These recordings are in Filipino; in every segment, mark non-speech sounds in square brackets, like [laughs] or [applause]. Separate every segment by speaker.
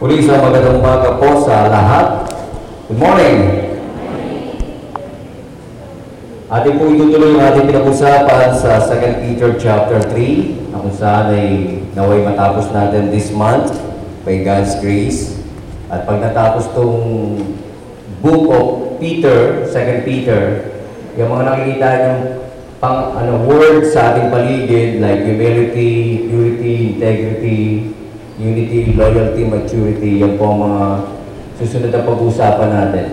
Speaker 1: Muli sa magandang umaga po sa lahat. Good morning! Ating po itutuloy ang ating pinag-usapan sa 2 Peter chapter 3 na kung saan ay naway matapos natin this month by God's grace. At pag natapos tong book of Peter, 2 Peter, yung mga nakikita niyong pang ano word sa ating paligid like humility, purity, integrity, unity, loyalty, maturity, yan po ang mga susunod na pag-uusapan natin.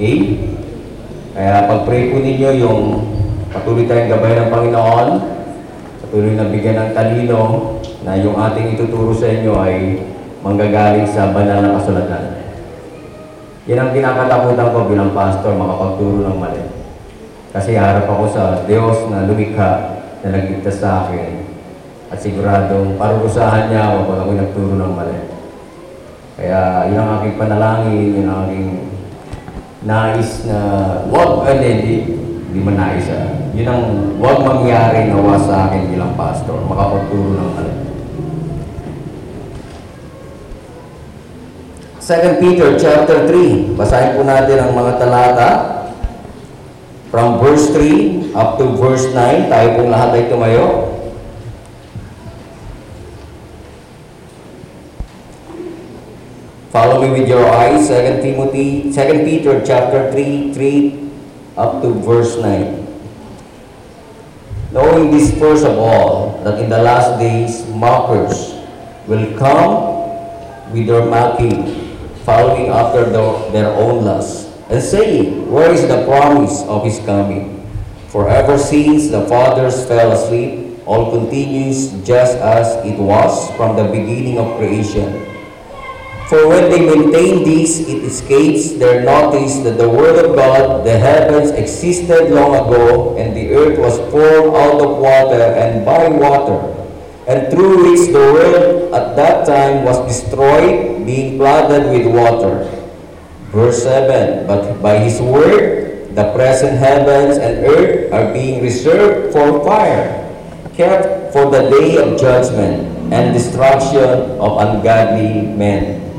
Speaker 1: Okay? Kaya pag-pray po ninyo yung patuloy tayong gabay ng Panginoon, patuloy na bigyan ng talino na yung ating ituturo sa inyo ay manggagaling sa banal na kasulatan. Yan ang kinakatakutan ko bilang pastor, makapagturo ng mali. Kasi harap ako sa Diyos na lumikha na nagligtas sa akin at siguradong parurusahan niya ako pag ako nagturo ng mali. Kaya yun ang aking panalangin, yun ang aking nais na wag, ah, hindi, hindi man nais ah. Yun ang wag mangyari nawa sa akin bilang pastor, makapagturo ng mali. 2 Peter chapter 3, basahin po natin ang mga talata from verse 3 up to verse 9. Tayo pong lahat ay tumayo. Follow me with your eyes, 2 Timothy, 2 Peter chapter 3, 3 up to verse 9. Knowing this first of all, that in the last days mockers will come with their mocking, following after the- their own lusts, and saying, Where is the promise of his coming? For ever since the fathers fell asleep, all continues just as it was from the beginning of creation. For when they maintain this, it escapes their notice that the Word of God, the heavens existed long ago, and the earth was formed out of water and by water, and through which the world at that time was destroyed, being flooded with water. Verse 7 But by His Word, the present heavens and earth are being reserved for fire, kept for the day of judgment and destruction of ungodly men.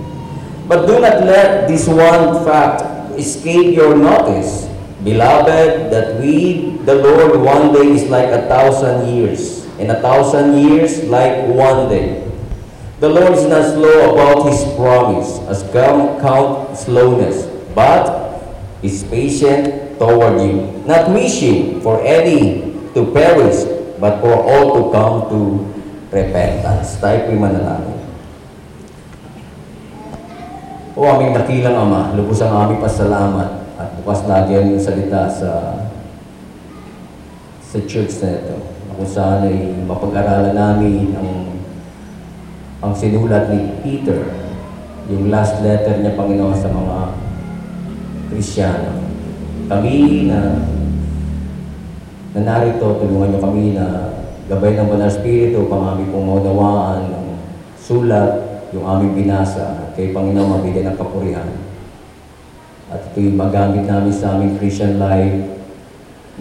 Speaker 1: But do not let this one fact escape your notice, beloved, that we, the Lord, one day is like a thousand years, and a thousand years like one day. The Lord is not slow about his promise, as some count slowness, but is patient toward you, not wishing for any to perish, but for all to come to repentance. Tayo po'y manalangin. O aming dakilang Ama, lubos ang aming pasalamat at bukas lagi ang iyong salita sa sa church na ito. Na saan ay mapag-aralan namin ang ang sinulat ni Peter, yung last letter niya, Panginoon, sa mga Krisyano. Kami na na narito, tulungan niyo kami na gabay ng Banal Espiritu pang aming pong maunawaan ng sulat, yung aming binasa, kay Panginoon mabigyan ng kapurihan. At ito'y magamit namin sa aming Christian life,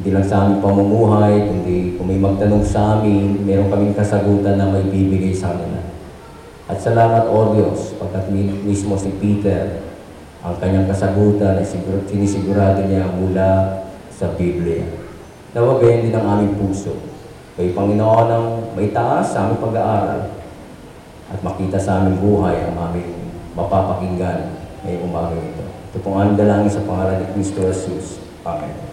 Speaker 1: hindi lang sa aming pamumuhay, kundi kung may magtanong sa amin, meron kaming kasagutan na may bibigay sa kanila. At salamat, O Diyos, pagkat mi- mismo si Peter, ang kanyang kasagutan ay sigur- sinisigurado niya mula sa Biblia. Nawagayan din ang aming puso. Kay Panginoon ang may taas sa aming pag-aaral at makita sa aming buhay ang aming mapapakinggan ngayong umaga ito. Ito pong aming dalangin sa pangalan ni Kristo Jesus. Amen.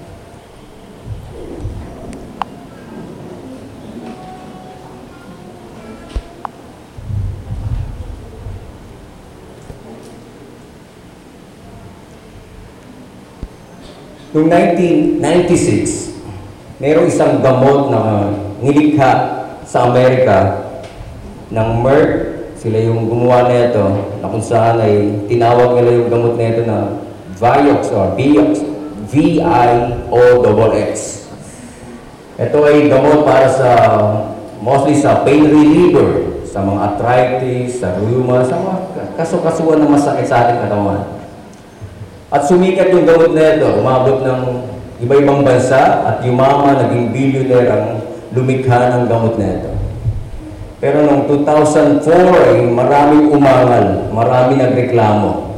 Speaker 1: Noong 1996, mayroong isang gamot na nilikha sa Amerika ng Merck. Sila yung gumawa nito na kung saan ay tinawag nila yung gamot nito na Vioxx or Vioxx. V-I-O-X. Ito ay gamot para sa mostly sa pain reliever, sa mga arthritis, sa rheuma, sa mga kasukasuan na masakit sa ating katawan. At sumikat yung gamot na ito, umabot ng iba-ibang bansa at yumaman, naging billionaire ang lumikha ng gamot na ito. Pero noong 2004 ay maraming umangal, maraming nagreklamo.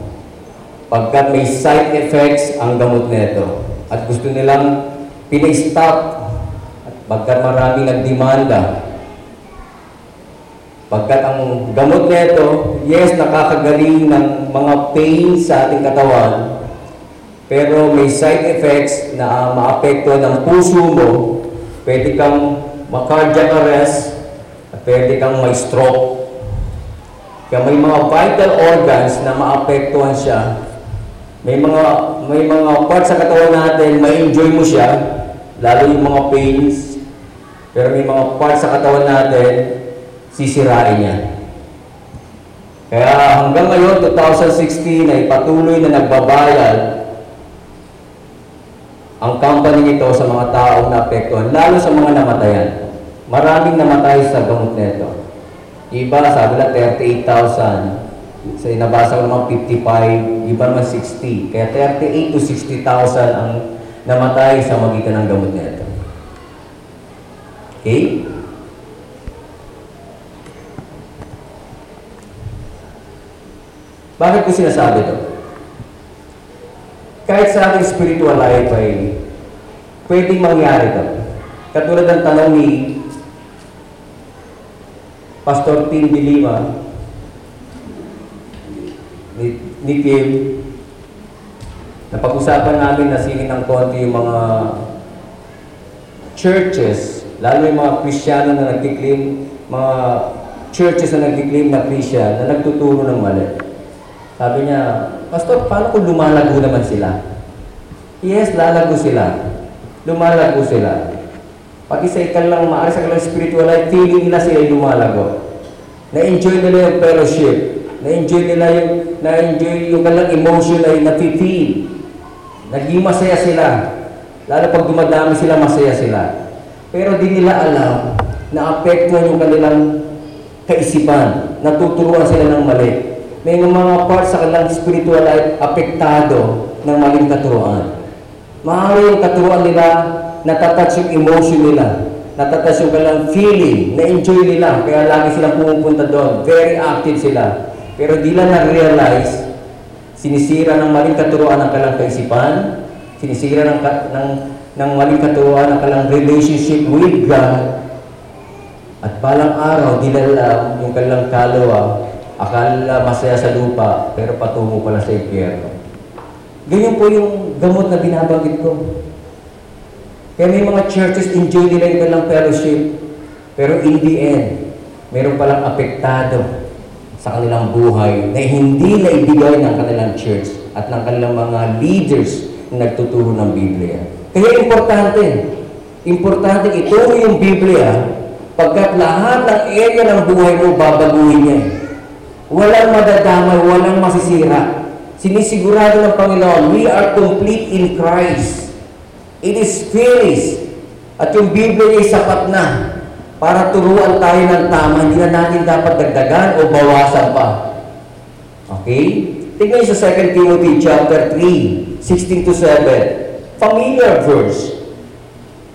Speaker 1: Pagkat may side effects ang gamot nito. At gusto nilang pina-stop. At pagkat maraming nagdemanda. Pagkat ang gamot nito, yes, nakakagaling ng mga pain sa ating katawan, pero may side effects na maapektuhan ng puso mo, pwede kang ma-cardiac arrest, pwede kang may stroke. Kaya may mga vital organs na maapektuhan siya. May mga may mga parts sa katawan natin, ma-enjoy mo siya, lalo yung mga pains. Pero may mga parts sa katawan natin, sisirain niya. Kaya hanggang ngayon, 2016, ay patuloy na nagbabayad ang company nito sa mga taong naapektuhan, lalo sa mga namatayan. Maraming namatay sa gamot nito. Iba, sabi lang 38,000. Sa nabasa ko naman 55, iba naman 60. Kaya 38 to 60,000 ang namatay sa magitan ng gamot nito. Okay? Bakit ko sinasabi ito? Kahit sa ating spiritual life ay pwedeng mangyari ito. Katulad ng tanong ni Pastor Tim de Lima, ni, ni Kim, napag-usapan namin na sinin ng konti yung mga churches, lalo yung mga Kristiyano na nagkiklaim, mga churches na nagkiklaim na Christian, na nagtuturo ng mali. Sabi niya, Pastor, paano kung lumalago naman sila? Yes, lalago sila. Lumalago sila. Pati sa ikalang maaari sa kanilang spiritual life, feeling nila sila lumalago. Na-enjoy nila yung fellowship. Na-enjoy nila yung, na-enjoy yung kanilang emotion ay nafe-feel. Naging masaya sila. Lalo pag dumadami sila, masaya sila. Pero di nila alam na apektuhan yung kanilang kaisipan. Natuturuan sila ng mali may mga parts sa kanilang spiritual life apektado ng maling katuruan. Maaari yung katuruan nila, natatouch yung emotion nila, natatouch yung kanilang feeling, na-enjoy nila, kaya lagi silang pumupunta doon. Very active sila. Pero di lang na-realize, sinisira ng maling katuruan ng kanilang kaisipan, sinisira ng, ng, ng maling katuruan ng kanilang relationship with God, at balang araw, dilala yung kanilang kaluluwa Akala masaya sa lupa, pero patungo pala sa impyerno. Ganyan po yung gamot na binabanggit ko. Kaya may mga churches, enjoy nila yung kanilang fellowship. Pero in the end, meron palang apektado sa kanilang buhay na hindi na ibigay ng kanilang church at ng kanilang mga leaders na nagtuturo ng Biblia. Kaya importante, importante ituro yung Biblia pagkat lahat ng area ng buhay mo babaguhin niya. Walang madadamay, walang masisira. Sinisigurado ng Panginoon, we are complete in Christ. It is finished. At yung Biblia ay sapat na para turuan tayo ng tama. Hindi na natin dapat dagdagan o bawasan pa. Okay? Tingnan sa 2 Timothy chapter 3, 16 to 7. Familiar verse.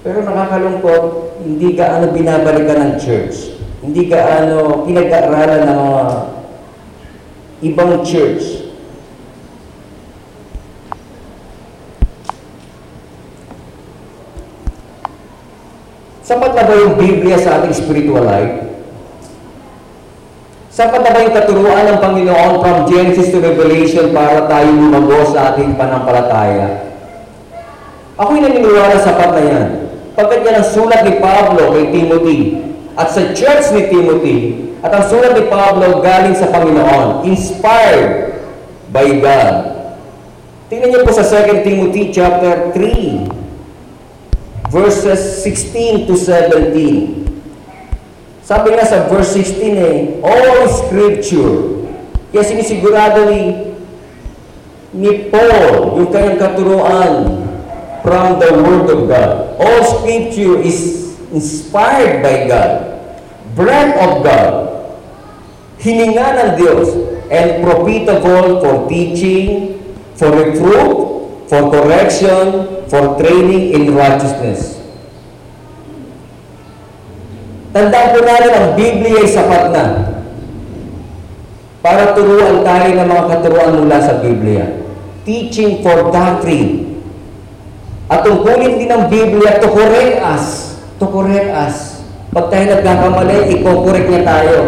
Speaker 1: Pero nakakalungkot, hindi gaano binabalikan ng church. Hindi gaano pinag-aaralan ng mga ibang church. Sapat na ba yung Biblia sa ating spiritual life? Sapat na ba yung katuruan ng Panginoon from Genesis to Revelation para tayo lumago sa ating panampalataya? Ako'y naniniwala sapat na yan. Pagkat yan ang sulat ni Pablo kay Timothy at sa church ni Timothy at ang sulat ni Pablo galing sa Panginoon, inspired by God. Tingnan niyo po sa 2 Timothy chapter 3 verses 16 to 17. Sabi nga sa verse 16 eh, all scripture. Kaya sinisigurado ni ni Paul yung kanyang katuruan from the Word of God. All scripture is inspired by God, breath of God, hininga ng Diyos, and profitable for teaching, for reproof, for correction, for training in righteousness. Tandaan po natin, ang Biblia ay sapat na para turuan tayo ng mga katuruan mula sa Biblia. Teaching for doctrine. At tungkulin din ng Biblia to correct us. To correct us. Pag tayo nagkakamali, i-correct niya tayo.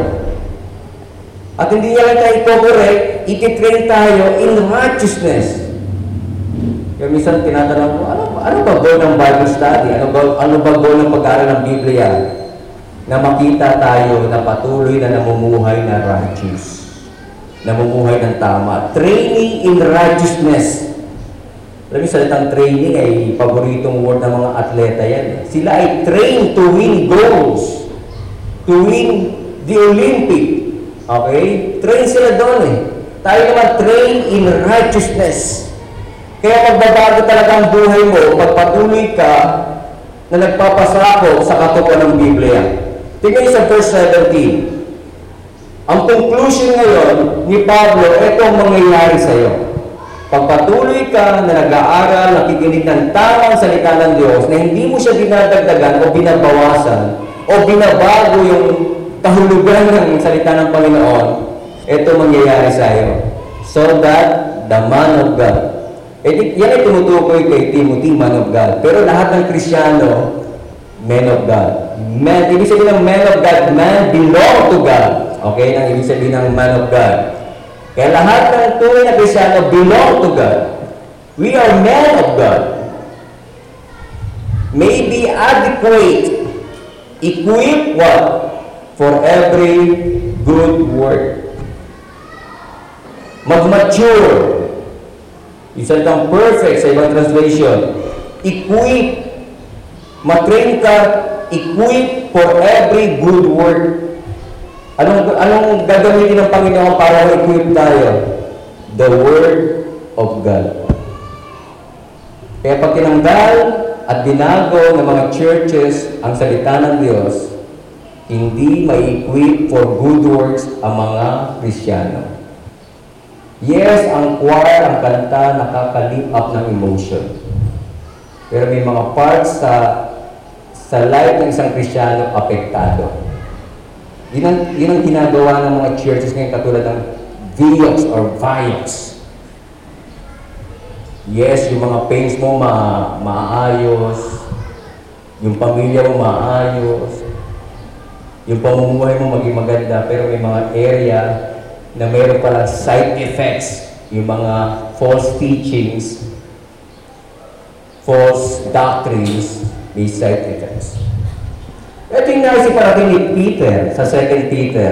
Speaker 1: At hindi niya lang tayo i-correct, ititrain tayo in righteousness. Kaya minsan tinatanong ko, ano, ano ba goal ng Bible study? Ano ba, ano ba goal ng pag-aaral ng Biblia? Na makita tayo na patuloy na namumuhay na righteous namumuhay ng tama. Training in righteousness. Alam niyo, salitang training ay paboritong word ng mga atleta yan. Sila ay trained to win goals. To win the Olympic. Okay? Train sila doon eh. Tayo naman train in righteousness. Kaya magbabago talaga ang buhay mo pag patuloy ka na nagpapasako sa katupan ng Biblia. Tingnan sa verse 17. Ang conclusion ngayon ni Pablo, ito ang mangyayari sa iyo. Pagpatuloy ka na nag-aaral, nakikinig ng tamang salita ng Diyos, na hindi mo siya dinadagdagan o binabawasan, o binabago yung kahulugan ng salita ng Panginoon, ito mangyayari sa iyo. So that the man of God, eh, yan ay tumutukoy kay Timothy, man of God. Pero lahat ng Krisyano, men of God. Man, ibig sabihin ng man of God, man belong to God. Okay? Ang ibig sabihin ng man of God. Kaya lahat ng tunay na Krisyano belong to God. We are men of God. May be adequate, equipped what? For every good work. Mag-mature. Isa lang perfect sa ibang translation. Equip. Matrain ka, equip for every good work. Anong, anong gagamitin ng Panginoon para ma-equip tayo? The Word of God. Kaya pag tinanggal at binago ng mga churches ang salita ng Diyos, hindi ma-equip for good works ang mga Krisyano. Yes, ang choir, ang kanta, nakaka-lift up ng emotion. Pero may mga parts sa sa life ng isang Krisyano apektado. Yun ang, yun ang ginagawa ng mga churches ngayon katulad ng Viox or Viox. Yes, yung mga pains mo ma maayos, yung pamilya mo maayos, yung pamumuhay mo maging maganda, pero may mga area na mayroon palang side effects, yung mga false teachings, false doctrines, may side effects. Ito yung naisip natin ni Peter sa 2 Peter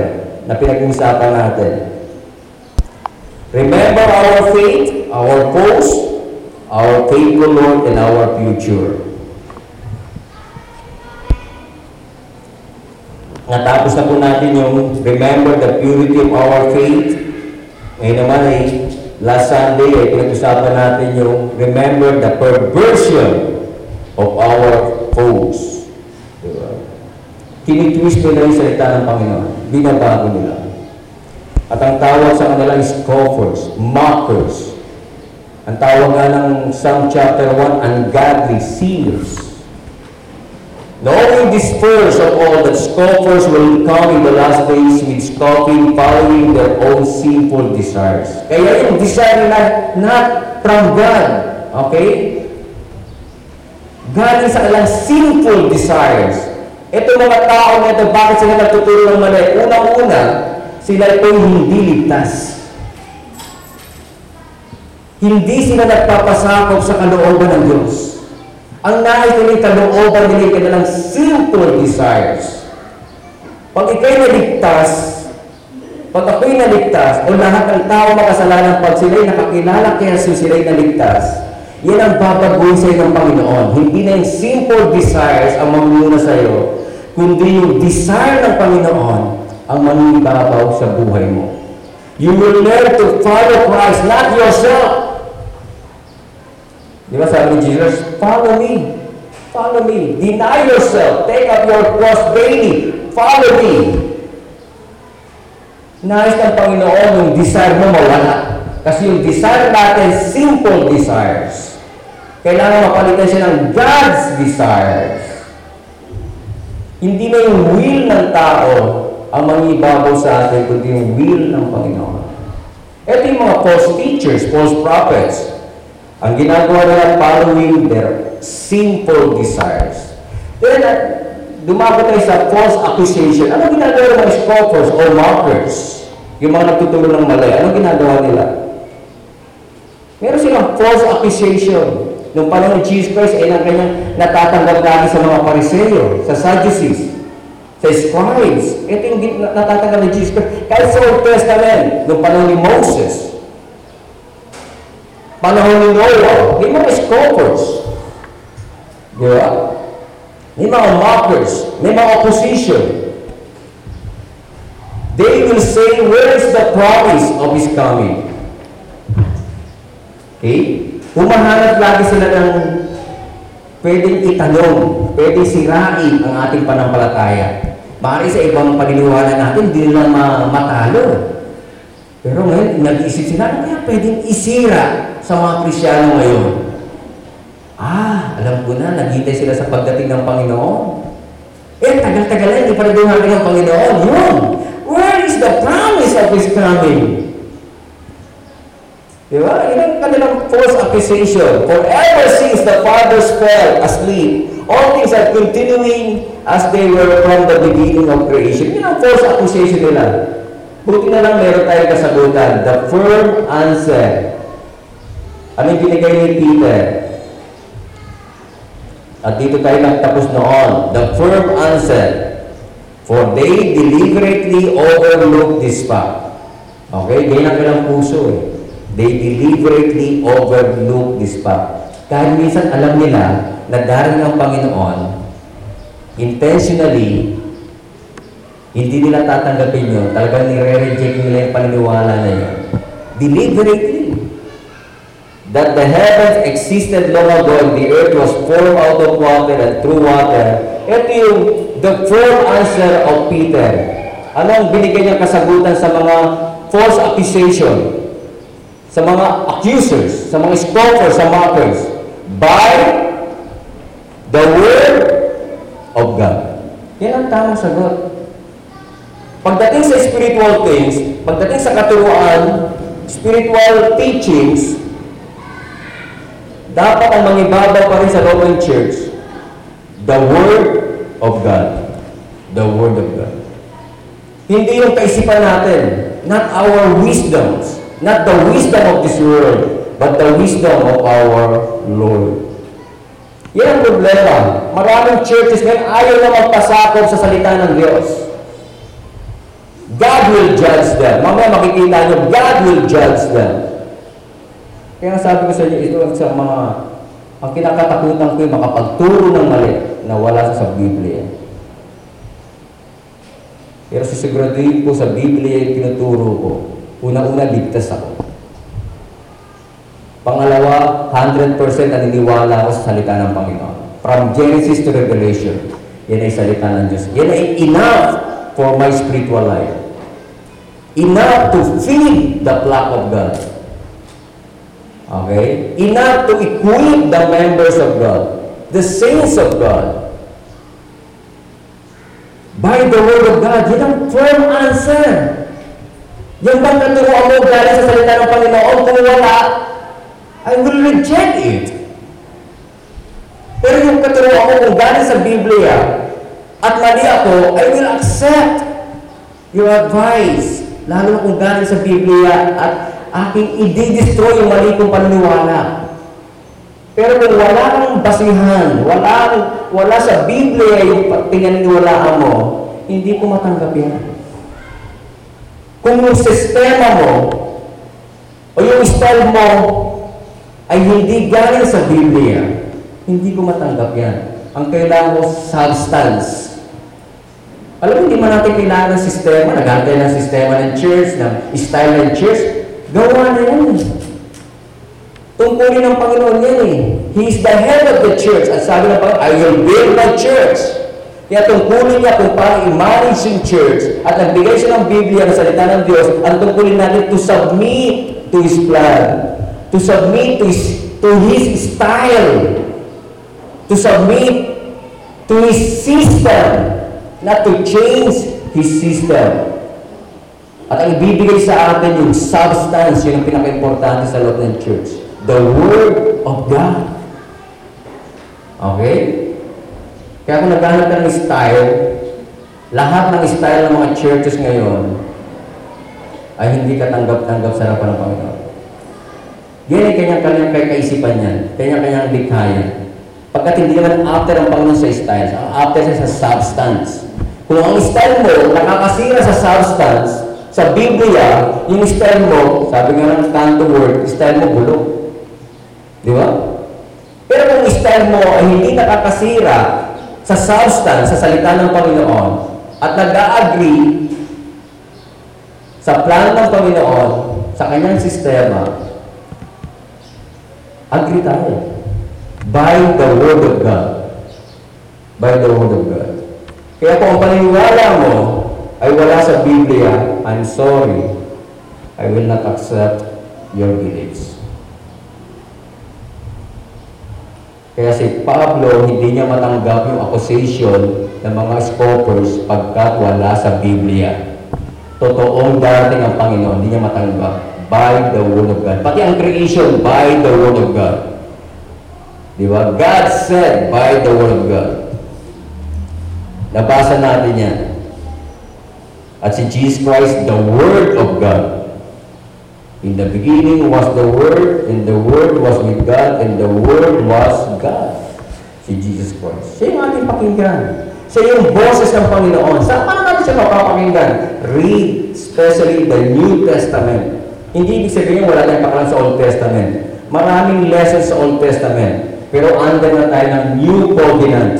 Speaker 1: na pinag-uusapan natin. Remember our faith, our post, our faithful Lord, and our future. Natapos na po natin yung remember the purity of our faith. Ngayon naman ay last Sunday ay pinag-usapan natin yung remember the perversion of our foes. Diba? Tinitwist nila yung salita ng Panginoon. Binabago nila. At ang tawag sa kanila is scoffers, mockers. Ang tawag nga ng Psalm chapter 1, ungodly seers. Knowing this first of all, that scoffers will come in the last days with scoffing, following their own sinful desires. Kaya yung desire nila, not from God. Okay? Galing sa kanilang sinful desires. Ito mga tao na ito, bakit sila nagtuturo ng mali? Unang-una, sila ito hindi ligtas. Hindi sila nagpapasakop sa kalooban ng Diyos. Ang nais nila kalooban nila kanilang simple desires. Pag ikaw'y naligtas, pag ako'y naligtas, o lahat ng tao makasalanan, pag sila'y nakakilala kaya sila'y naligtas, yan ang babaguhin sa'yo ng Panginoon. Hindi na yung simple desires ang mamuna sa'yo, kundi yung desire ng Panginoon ang maninibabaw sa buhay mo. You will learn to follow Christ, not yourself. Di ba sabi ni Jesus, follow me. Follow me. Deny yourself. Take up your cross daily. Follow me. Nais ng Panginoon yung desire mo mawala. Kasi yung desire natin, simple desires. Kailangan mapalitan siya ng God's desires. Hindi na yung will ng tao ang mangibabaw sa atin, kundi yung will ng Panginoon. Ito yung mga false teachers, false prophets. Ang ginagawa nila following their sinful desires. Then, uh, dumako tayo sa false accusation. Ano ginagawa ng mga scoffers or mockers? Yung mga nagtuturo ng mali. Ano ginagawa nila? Meron silang false accusation. Nung panahon ni Jesus Christ, ay ang kanyang natatanggap lagi sa mga pariseyo, sa Sadducees, sa scribes. Ito yung natatanggap ni Jesus Christ. Kahit sa Old Testament, nung panahon ni Moses, panahon ni Noah, may mga scoffers. Di ba? May mga mockers, may mga opposition. They will say, where is the promise of His coming? Okay? Humahanap lagi sila ng pwedeng itanong, pwedeng sirain ang ating panampalataya. Bari sa ibang paniniwala natin, hindi nila ma- matalo. Pero ngayon, nag-isip sila, ano kaya pwedeng isira sa mga Krisyano ngayon? Ah, alam ko na, naghintay sila sa pagdating ng Panginoon. Eh, tagal-tagal na, hindi pa rin dumating ang Panginoon. Yun! Where is the promise of His coming? Di ba? Yun ang kanilang false accusation. For ever since the fathers fell asleep, all things are continuing as they were from the beginning of creation. Yun ang false accusation nila. Buti na lang meron tayong kasagutan. The firm answer. Ano yung binigay ni Peter? At dito tayo nagtapos noon. The firm answer. For they deliberately overlook this fact. Okay? Ganyan ang kanilang puso eh. They deliberately overlook this fact. Kahit minsan alam nila na darating ang Panginoon, intentionally, hindi nila tatanggapin yun. Talagang nire-reject nila yung paniniwala na yun. Deliberately. That the heavens existed long ago and the earth was formed out of water and through water. Ito yung the firm answer of Peter. Anong binigay niyang kasagutan sa mga false accusation? Sa mga accusers, sa mga scoffers, sa mockers? By the word of God. Yan ang tamang sagot. Pagdating sa spiritual things, pagdating sa katuruan, spiritual teachings, dapat ang mangibabaw pa rin sa Roman Church, the Word of God. The Word of God. Hindi yung kaisipan natin, not our wisdoms, not the wisdom of this world, but the wisdom of our Lord. Yan ang problema. Maraming churches ngayon ayaw na magpasakop sa salita ng Diyos. God will judge them. Mamaya makikita nyo, God will judge them. Kaya sabi ko sa inyo, ito ang sa mga, ang kinakatakutan ko yung makapagturo ng mali na wala sa, sa Biblia. Pero sisiguraduhin ko sa Biblia yung tinuturo ko. Una-una, ligtas ako. Pangalawa, 100% naniniwala ako sa salita ng Panginoon. From Genesis to Revelation, yan ay salita ng Diyos. Yan ay enough for my spiritual life. Enough to feed the flock of God. Okay? Enough to equip the members of God, the saints of God. By the word of God, yan ang firm answer. Yan bang naturuan mo galing sa salita ng Panginoon? Kung wala, I will reject it. Pero yung katuruan ko kung galing sa Biblia at mali ako, I will accept your advice. Lalo kung galing sa Biblia at aking i-destroy yung mali kong paniniwala. Pero kung wala kang basihan, wala, wala sa Biblia yung pinaniniwalaan mo, hindi ko matanggap yan. Kung yung sistema mo o yung style mo ay hindi galing sa Biblia, hindi ko matanggap yan. Ang kailangan ko, substance. Alam mo, hindi man natin kailangan ng sistema, nagantay ng sistema ng church, ng style ng church, gawa na yan. Tungkulin ng Panginoon yan eh. He is the head of the church. At sabi ng Panginoon, I will build my church. Kaya tungkulin niya kung paano i-manage yung church at nagbigay siya ng Biblia na salita ng Diyos, ang tungkulin natin to submit to His plan. To submit to His, to his style. To submit to His system. Not to change His system. At ang ibibigay sa atin yung substance, yun ang pinaka-importante sa loob church. The Word of God. Okay? Kaya kung naghanap ka ng style, lahat ng style ng mga churches ngayon ay hindi ka tanggap-tanggap sa harapan ng Panginoon. Yan ay kanyang-kanyang kaisipan yan. Kanya-kanyang likhayan. Pagkat hindi naman after ang Panginoon sa styles, ang after siya sa substance. Kung ang style mo nakakasira sa substance, sa Biblia, yung style mo, sabi nga ng kanto word, style mo bulok. Di ba? Pero kung style mo ay hindi nakakasira sa substance, sa salita ng Panginoon, at nag-agree sa plano ng Panginoon, sa kanyang sistema, agree tayo. By the Word of God. By the Word of God. Kaya kung paniniwala mo ay wala sa Biblia, I'm sorry, I will not accept your beliefs. Kaya si Pablo, hindi niya matanggap yung accusation ng mga scoffers pagkat wala sa Biblia. Totoong darating ang Panginoon, hindi niya matanggap by the Word of God. Pati ang creation, by the Word of God. Di ba? God said by the Word of God. Nabasa natin yan. At si Jesus Christ, the Word of God. In the beginning was the Word, and the Word was with God, and the Word was God. Si Jesus Christ. Siya yung ating pakinggan. Siya yung boses ng Panginoon. Saan paano natin siya mapapakinggan? Read, especially the New Testament. Hindi ibig sabihin wala tayong pakalan sa Old Testament. Maraming lessons sa Old Testament. Pero under na tayo ng New Covenant.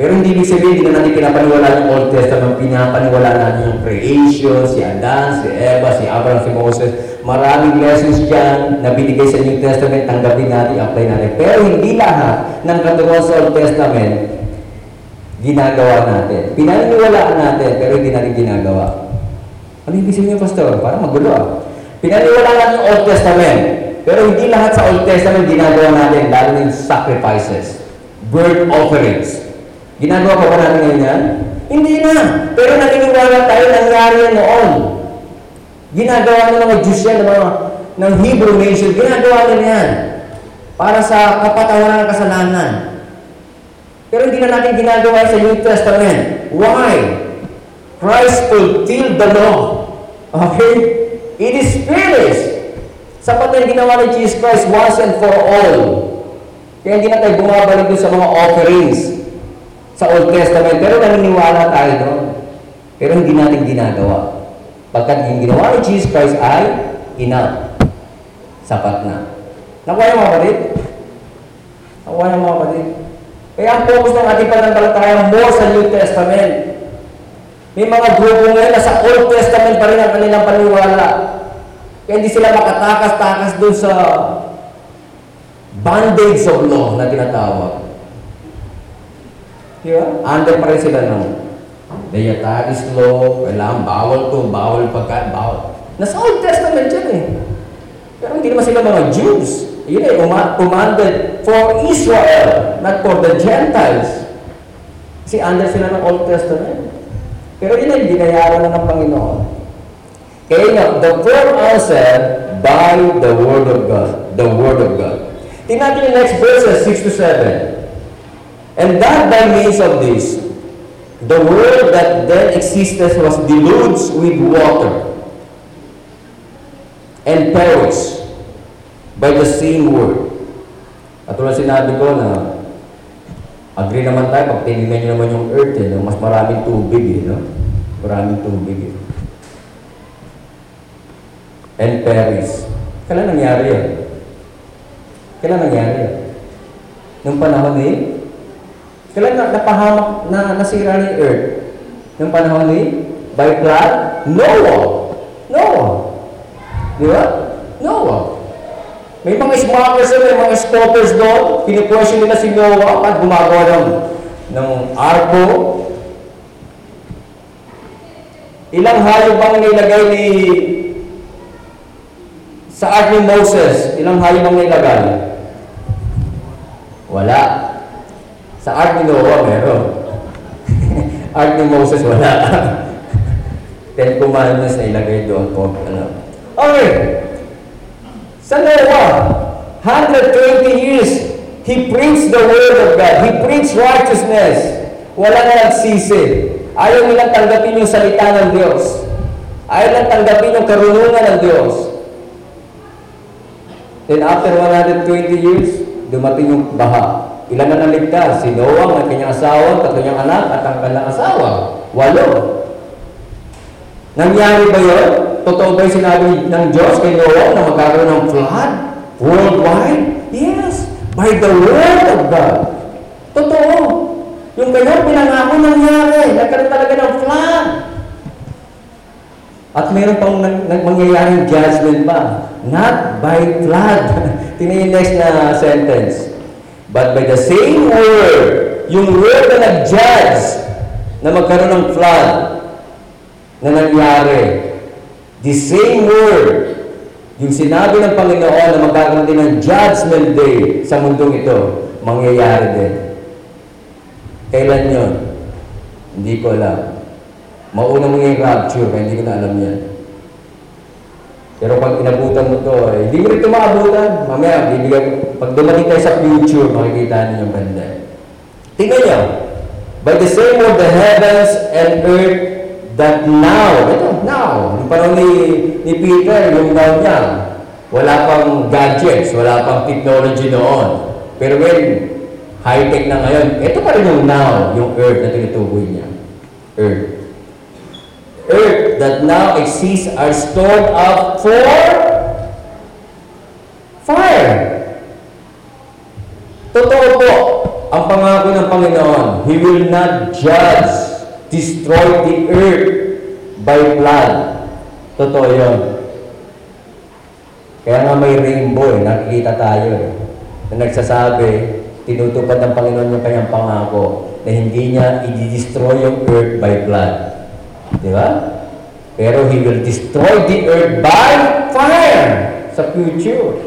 Speaker 1: Pero hindi ibig sabihin, hindi na natin pinapaniwala yung Old Testament, pinapaniwala natin yung creation, si Adan, si Eva, si Abraham, si Moses. Maraming lessons dyan na binigay sa New Testament, tanggapin natin, apply natin. Pero hindi lahat ng katuruan sa Old Testament, ginagawa natin. Pinaniniwalaan natin, pero hindi natin ginagawa. Ano ibig sabihin, Pastor? Parang magulo ah. Pinaniniwalaan natin yung Old Testament, pero hindi lahat sa Old Testament ginagawa natin, lalo na yung sacrifices, burnt offerings. Ginagawa pa ba natin ngayon yan? Hindi na. Pero naniniwala tayo nangyari yan noon. Ginagawa ng mga Diyos yan, ng, ng Hebrew nation, ginagawa nila yan. Para sa kapatawaran ng kasalanan. Pero hindi na natin ginagawa sa New Testament. Why? Christ fulfilled the law. Okay? It is finished. Sapat na ginawa ni Jesus Christ once and for all. Kaya hindi na tayo bumabalik dun sa mga offerings sa Old Testament. Pero naniniwala tayo doon. Pero hindi natin ginagawa. Pagkat yung ginawa ni Jesus Christ ay enough. Sapat na. Nakuha yung mga kapatid? Nakuha yung mga kapatid? Kaya ang focus ng ating pananampalataya more sa New Testament. May mga grupo ngayon na sa Old Testament pa rin ang kanilang paniwala. Kaya hindi sila makatakas-takas doon sa bondage of law na tinatawag. Di? Under pa rin sila ng dietaris law, kailangan bawal to, bawal pagka, bawal. Nasa Old Testament yan eh. Pero hindi naman sila mga Jews. Yun eh, uma- commanded for Israel, not for the Gentiles. Kasi under sila ng Old Testament. Pero yun ay binayaran na ng Panginoon. Kaya nga, the firm answer by the Word of God. The Word of God. Tingnan natin yung next verses, 6 to 7. And that by means of this, the world that then existed was deluged with water and perished by the same word. At tulad sinabi ko na agree naman tayo pag tinignan nyo naman yung earth eh, no? mas maraming tubig eh, no? Maraming tubig eh. And perish. Kailan nangyari yan? Kailan nangyari yan? Nung panahon ni Kailan na napahamak na nasira ni earth? Nung panahon ni by flood? Noah. Noah. Di ba? Noah. May mga doon, may mga scoffers doon. Pinikwestiyon nila si Noah at gumagawa ng, ng arko. Ilang hayop bang nilagay ni sa ark ni Moses? Ilang hayop bang nilagay? Wala. Sa Ark ni Noah, meron. [laughs] Ark ni Moses, wala. [laughs] Ten Commandments na ilagay doon po. Ano. Okay. Sa Noah, 120 years, he preached the word of God. He preached righteousness. Wala na nagsisi. Ayaw nilang tanggapin yung salita ng Diyos. Ayaw nilang tanggapin yung karunungan ng Diyos. Then after 120 years, dumating yung baha. Ilan na naligtas? Si Noah, ang kanyang asawa, tatlo niyang anak, at ang kanyang asawa. Walo. Nangyari ba yun? Totoo ba yung sinabi ng Diyos kay Noah na magkakaroon ng flood? Worldwide? Yes. By the word of God. Totoo. Yung kanyang pinangako nangyari. Nagkaroon talaga ng flood. At meron pang mangyayaring judgment pa. Not by flood. [laughs] Tingnan yung next na sentence. But by the same word, yung word na nag-judge na magkaroon ng flood na nangyari. The same word, yung sinabi ng Panginoon na magkakaroon din ng judgment day sa mundong ito, mangyayari din. Kailan yon? Hindi ko alam. Mauna mo yung rapture, kaya hindi ko na alam yan. Pero pag inabutan mo to, eh, hindi mo rin ito maabutan. Mamaya, bibigyan, pag dumating tayo sa future, makikita niyo yung ganda. Tingnan niyo. By the same word, the heavens and earth that now, ito, now, yung parang ni, ni Peter, yung now niya, wala pang gadgets, wala pang technology noon. Pero when high-tech na ngayon, ito pa rin yung now, yung earth na tinutukoy niya. Earth. Earth that now exists are stored up for fire. Totoo po, ang pangako ng Panginoon, He will not judge, destroy the earth by blood. Totoo yun. Kaya nga may rainbow, eh, nakikita tayo eh, na nagsasabi, tinutupad ng Panginoon yung kanyang pangako na hindi niya i-destroy yung earth by blood. Di ba? Pero He will destroy the earth by fire sa future.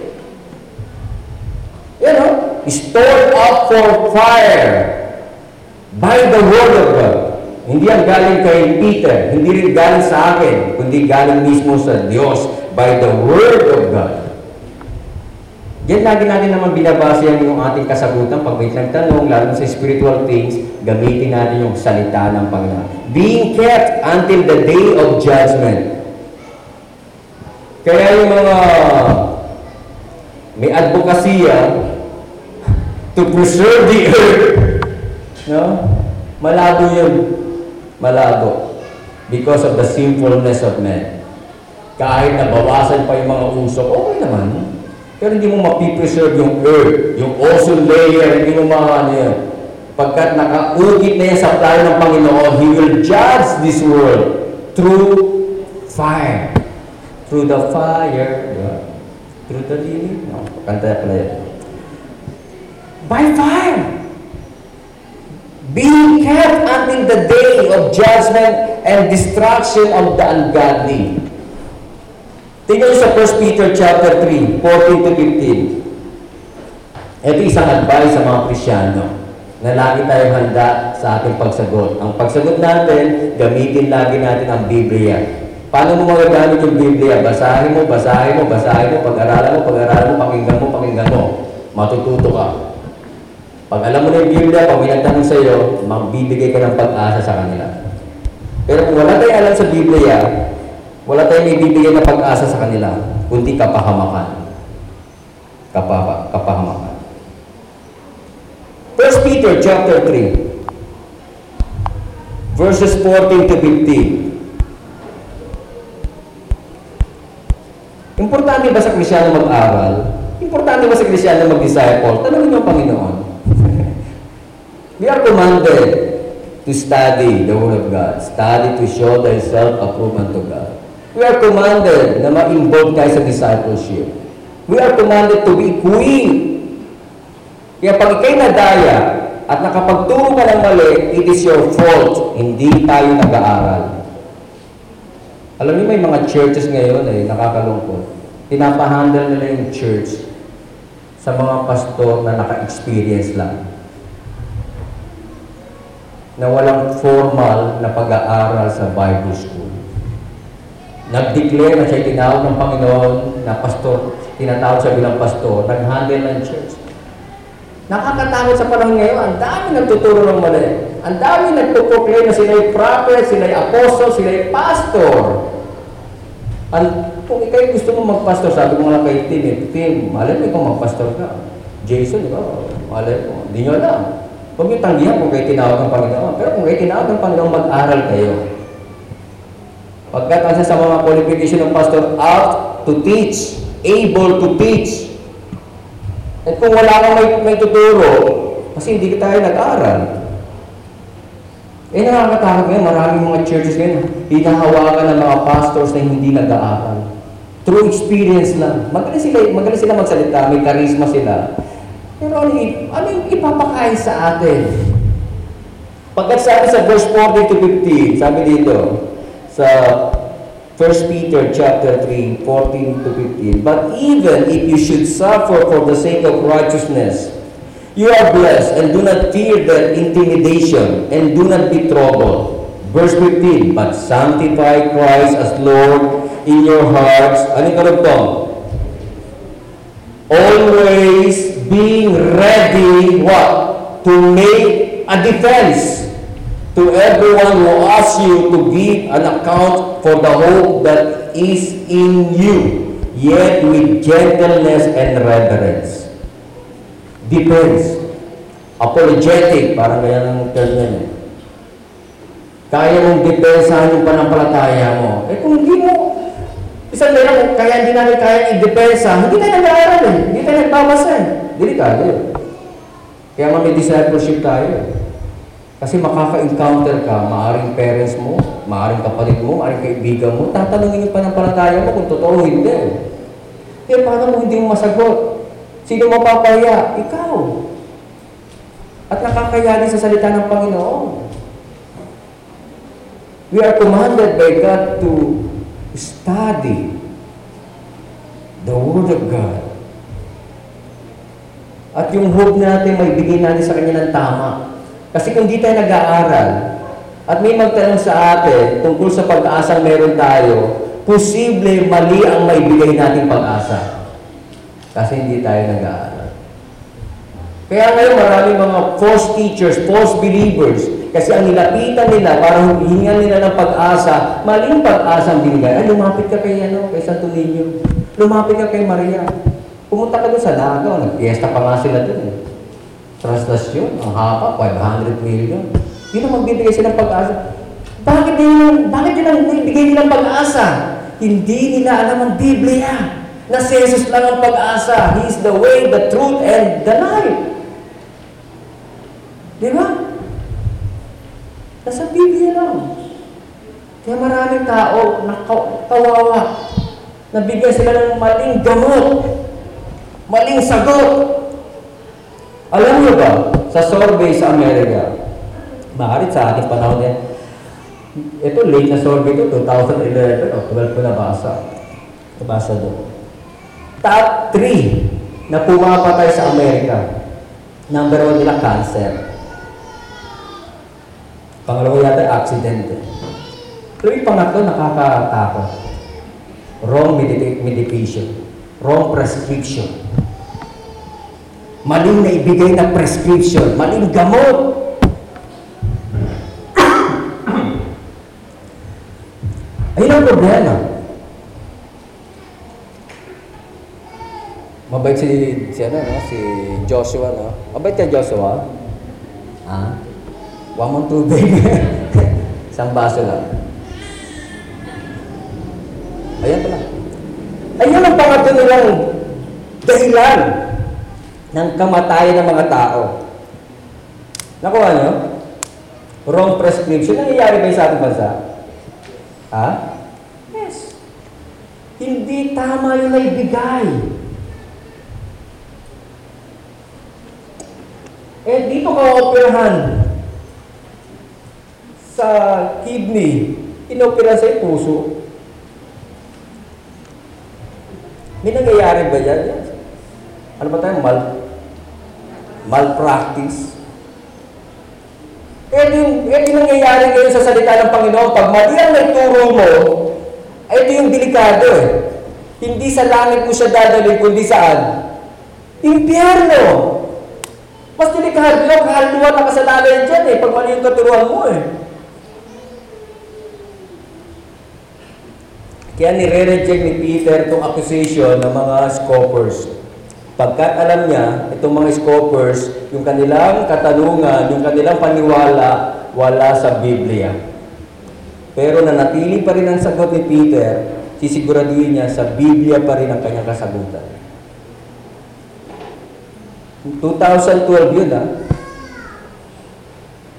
Speaker 1: You know, stored up for fire by the word of God. Hindi ang galing kay Peter, hindi rin galing sa akin, kundi galing mismo sa Diyos by the word of God. Yan lagi natin naman binabasa yan yung ating kasagutan pag may nagtanong, lalo sa spiritual things, gamitin natin yung salita ng Panginoon. Being kept until the day of judgment. Kaya yung mga may advokasya to preserve the earth, no? Malabo yun. Malabo. Because of the sinfulness of man. Kahit na bawasan pa yung mga usok, okay naman. Pero hindi mo mapipreserve yung earth, yung ozone layer, hindi mo maano yan. Pagkat nakaukit na yan sa plano ng Panginoon, He will judge this world through fire. Through the fire. Diba? Through the lily. No, kanta pala yan. By fire. Being kept until the day of judgment and destruction of the ungodly. Tingnan sa 1 Peter chapter 3, 14 to 15. Ito isang advice sa mga Krisyano na lagi tayong handa sa ating pagsagot. Ang pagsagot natin, gamitin lagi natin ang Biblia. Paano mo magagamit yung Biblia? Basahin mo, basahin mo, basahin mo, pag-aralan mo, pag-aralan mo, pakinggan mo, pakinggan mo. Matututo ka. Pag alam mo na yung Biblia, pag may nagtanong sa iyo, magbibigay ka ng pag-asa sa kanila. Pero kung wala tayong alam sa Biblia, wala tayong may bibigay na pag-asa sa kanila, kundi kapahamakan. Kapapa, kapahamakan. 1 Peter chapter 3, verses 14 to 15. Importante ba sa Krisyano mag-aral? Importante ba sa Krisyano mag-disciple? Tanongin niyo ang Panginoon. [laughs] We are commanded to study the Word of God. Study to show thyself approved unto God. We are commanded na ma-involve tayo sa discipleship. We are commanded to be equipped. Kaya pag ikay nadaya at nakapagturo ka ng mali, it is your fault. Hindi tayo nag-aaral. Alam niyo may mga churches ngayon eh, nakakalungkot. Pinapahandle nila yung church sa mga pastor na naka-experience lang. na walang formal na pag-aaral sa Bible School. Nag-declare na siya tinawag ng Panginoon na pastor, tinatawag siya bilang pastor, nag-handle ng church. Nakakatakot sa panahon ngayon, ang dami nagtuturo ng mali. Ang dami nagpo-proclaim na sila ay prophet, sila ay apostle, sila ay pastor. Ang, kung ikaw gusto mo magpastor, sabi ko nga kay Tim, eh, Tim, malay mo ikaw magpastor ka. Jason, di ba? Malay mo, hindi nyo alam. Huwag niyo tanggihan kung kayo tinawag ng Panginoon. Pero kung kayo tinawag ng Panginoon, mag-aral kayo. Pagkat sa mga qualification ng pastor, out to teach, able to teach. At kung wala kang may, may tuturo, kasi hindi tayo nag-aral. Eh nakakatakot ngayon, maraming mga churches ngayon, hinahawakan ng mga pastors na hindi nag-aaral. Through experience lang. Magaling sila, magaling sila magsalita, may karisma sila. Pero ano, ano yung ipapakain sa atin? Pagkat sabi sa verse 40 to 15, sabi dito, sa 1 Peter chapter 3, 14 to 15, But even if you should suffer for the sake of righteousness, you are blessed and do not fear that intimidation and do not be troubled. Verse 15, But sanctify Christ as Lord in your hearts. Ano yung karugtong? Always being ready, what? To make a defense to everyone who asks you to give an account for the hope that is in you, yet with gentleness and reverence. Defense. Apologetic, parang ganyan ang term eh. Kaya mong depensahan yung panampalataya mo. Eh kung hindi mo, isang meron, kaya hindi namin kaya i-depensa, hindi tayo nag-aaral eh. Hindi tayo nagbabasa eh. Delikado yun. Kaya may discipleship tayo eh. Kasi makaka-encounter ka, maaring parents mo, maaring kapatid mo, maaring kaibigan mo, tatanungin yung panampalataya mo kung totoo hindi. Eh, paano mo hindi mo masagot? Sino mapapahiya? Ikaw. At nakakaya din sa salita ng Panginoon. We are commanded by God to study the Word of God. At yung hope natin, may bigay natin sa Kanya ng tama. Kasi kung di tayo nag-aaral, at may magtanong sa atin tungkol sa pag-asang meron tayo, posible mali ang may bigay nating pag-asa. Kasi hindi tayo nag-aaral. Kaya ngayon maraming mga false teachers, false believers, kasi ang nilapitan nila, parang hihingan nila ng pag-asa, maling pag-asa ang binigay. Ay, lumapit ka kay, ano, kay Santo Niño. Lumapit ka kay Maria. Pumunta ka doon sa Lagaw, nag-fiesta pa nga sila doon. Translasyon, ang haba, 500 million. Yun ang magbibigay silang pag-asa. Bakit yun, bakit yun ang bibigay nilang pag-asa? Hindi nila alam ang Biblia na si Jesus lang ang pag-asa. He is the way, the truth, and the life. Di ba? Nasa Biblia lang. Kaya maraming tao na kawawa. Nabigyan sila ng maling gamot. Maling sagot. Alam niyo ba, sa survey sa Amerika, maaari sa ating panahon yan, ito late na survey ito, 2011 o 12 ko nabasa. Nabasa doon. Top 3 na pumapatay sa Amerika. Number 1 nila, cancer. Pangalawa yata, accident. eh. Pero yung pangatlo, nakakatakot. Wrong medi- medication. Wrong prescription. Maling na ibigay na prescription. Maling gamot. [coughs] Ayun ang problema. Mabait si, si ano, no? si Joshua, no? Mabait ka, Joshua? Ha? Huwag mong tubig. [laughs] Isang baso lang. Ayan pala. Ayun ang pangatlo nilang dahilan ng kamatayan ng mga tao. Nakuha nyo? Wrong prescription. Nangyayari ba sa ating bansa? Ha? Yes. Hindi tama yung naibigay. Eh, dito ka operahan sa kidney, inopera sa puso. May nangyayari ba yan? Ano ba tayo? Mal malpractice? Ito yung, ito yung nangyayari ngayon sa salita ng Panginoon. Pag mali ang nagturo mo, ito yung delikado eh. Hindi sa langit mo siya dadalhin, kundi saan? Impyerno! Mas delikado yun, kahaluan na kasalanan dyan eh, pag mali yung katuruan mo eh. Kaya nire-reject ni Peter itong accusation ng mga scoffers. Pagkat alam niya, itong mga scoffers, yung kanilang katanungan, yung kanilang paniwala, wala sa Biblia. Pero nanatili pa rin ang sagot ni Peter, sisiguraduhin niya sa Biblia pa rin ang kanyang kasagutan. 2012 yun ah.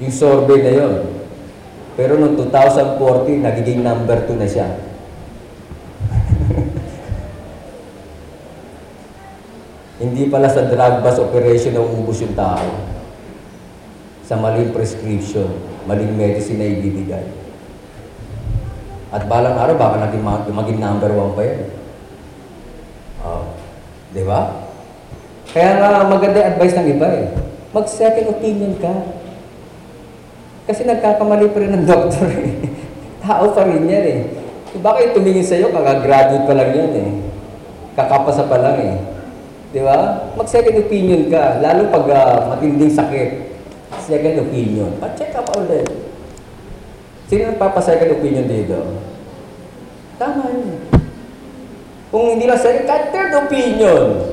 Speaker 1: Yung survey na yun. Pero noong 2014, nagiging number 2 na siya. Hindi pala sa drug bust operation na uubos yung tao. Sa maling prescription, maling medicine na ibibigay. At balang araw, baka naging, ma- maging number one pa yan. Oh, di ba? Kaya nga maganda yung advice ng iba eh. Mag-second opinion ka. Kasi nagkakamali pa rin ng [laughs] doktor eh. Tao pa rin yan eh. Bakit tumingin sa'yo, kakagraduate pa lang yan eh. Kakapasa pa lang eh. Di ba? Mag-second opinion ka. Lalo pag ah, matinding sakit. Second opinion. Pa-check up ulit. Sino nagpapa-second opinion dito? Tama yun. Kung hindi lang second, kahit third opinion.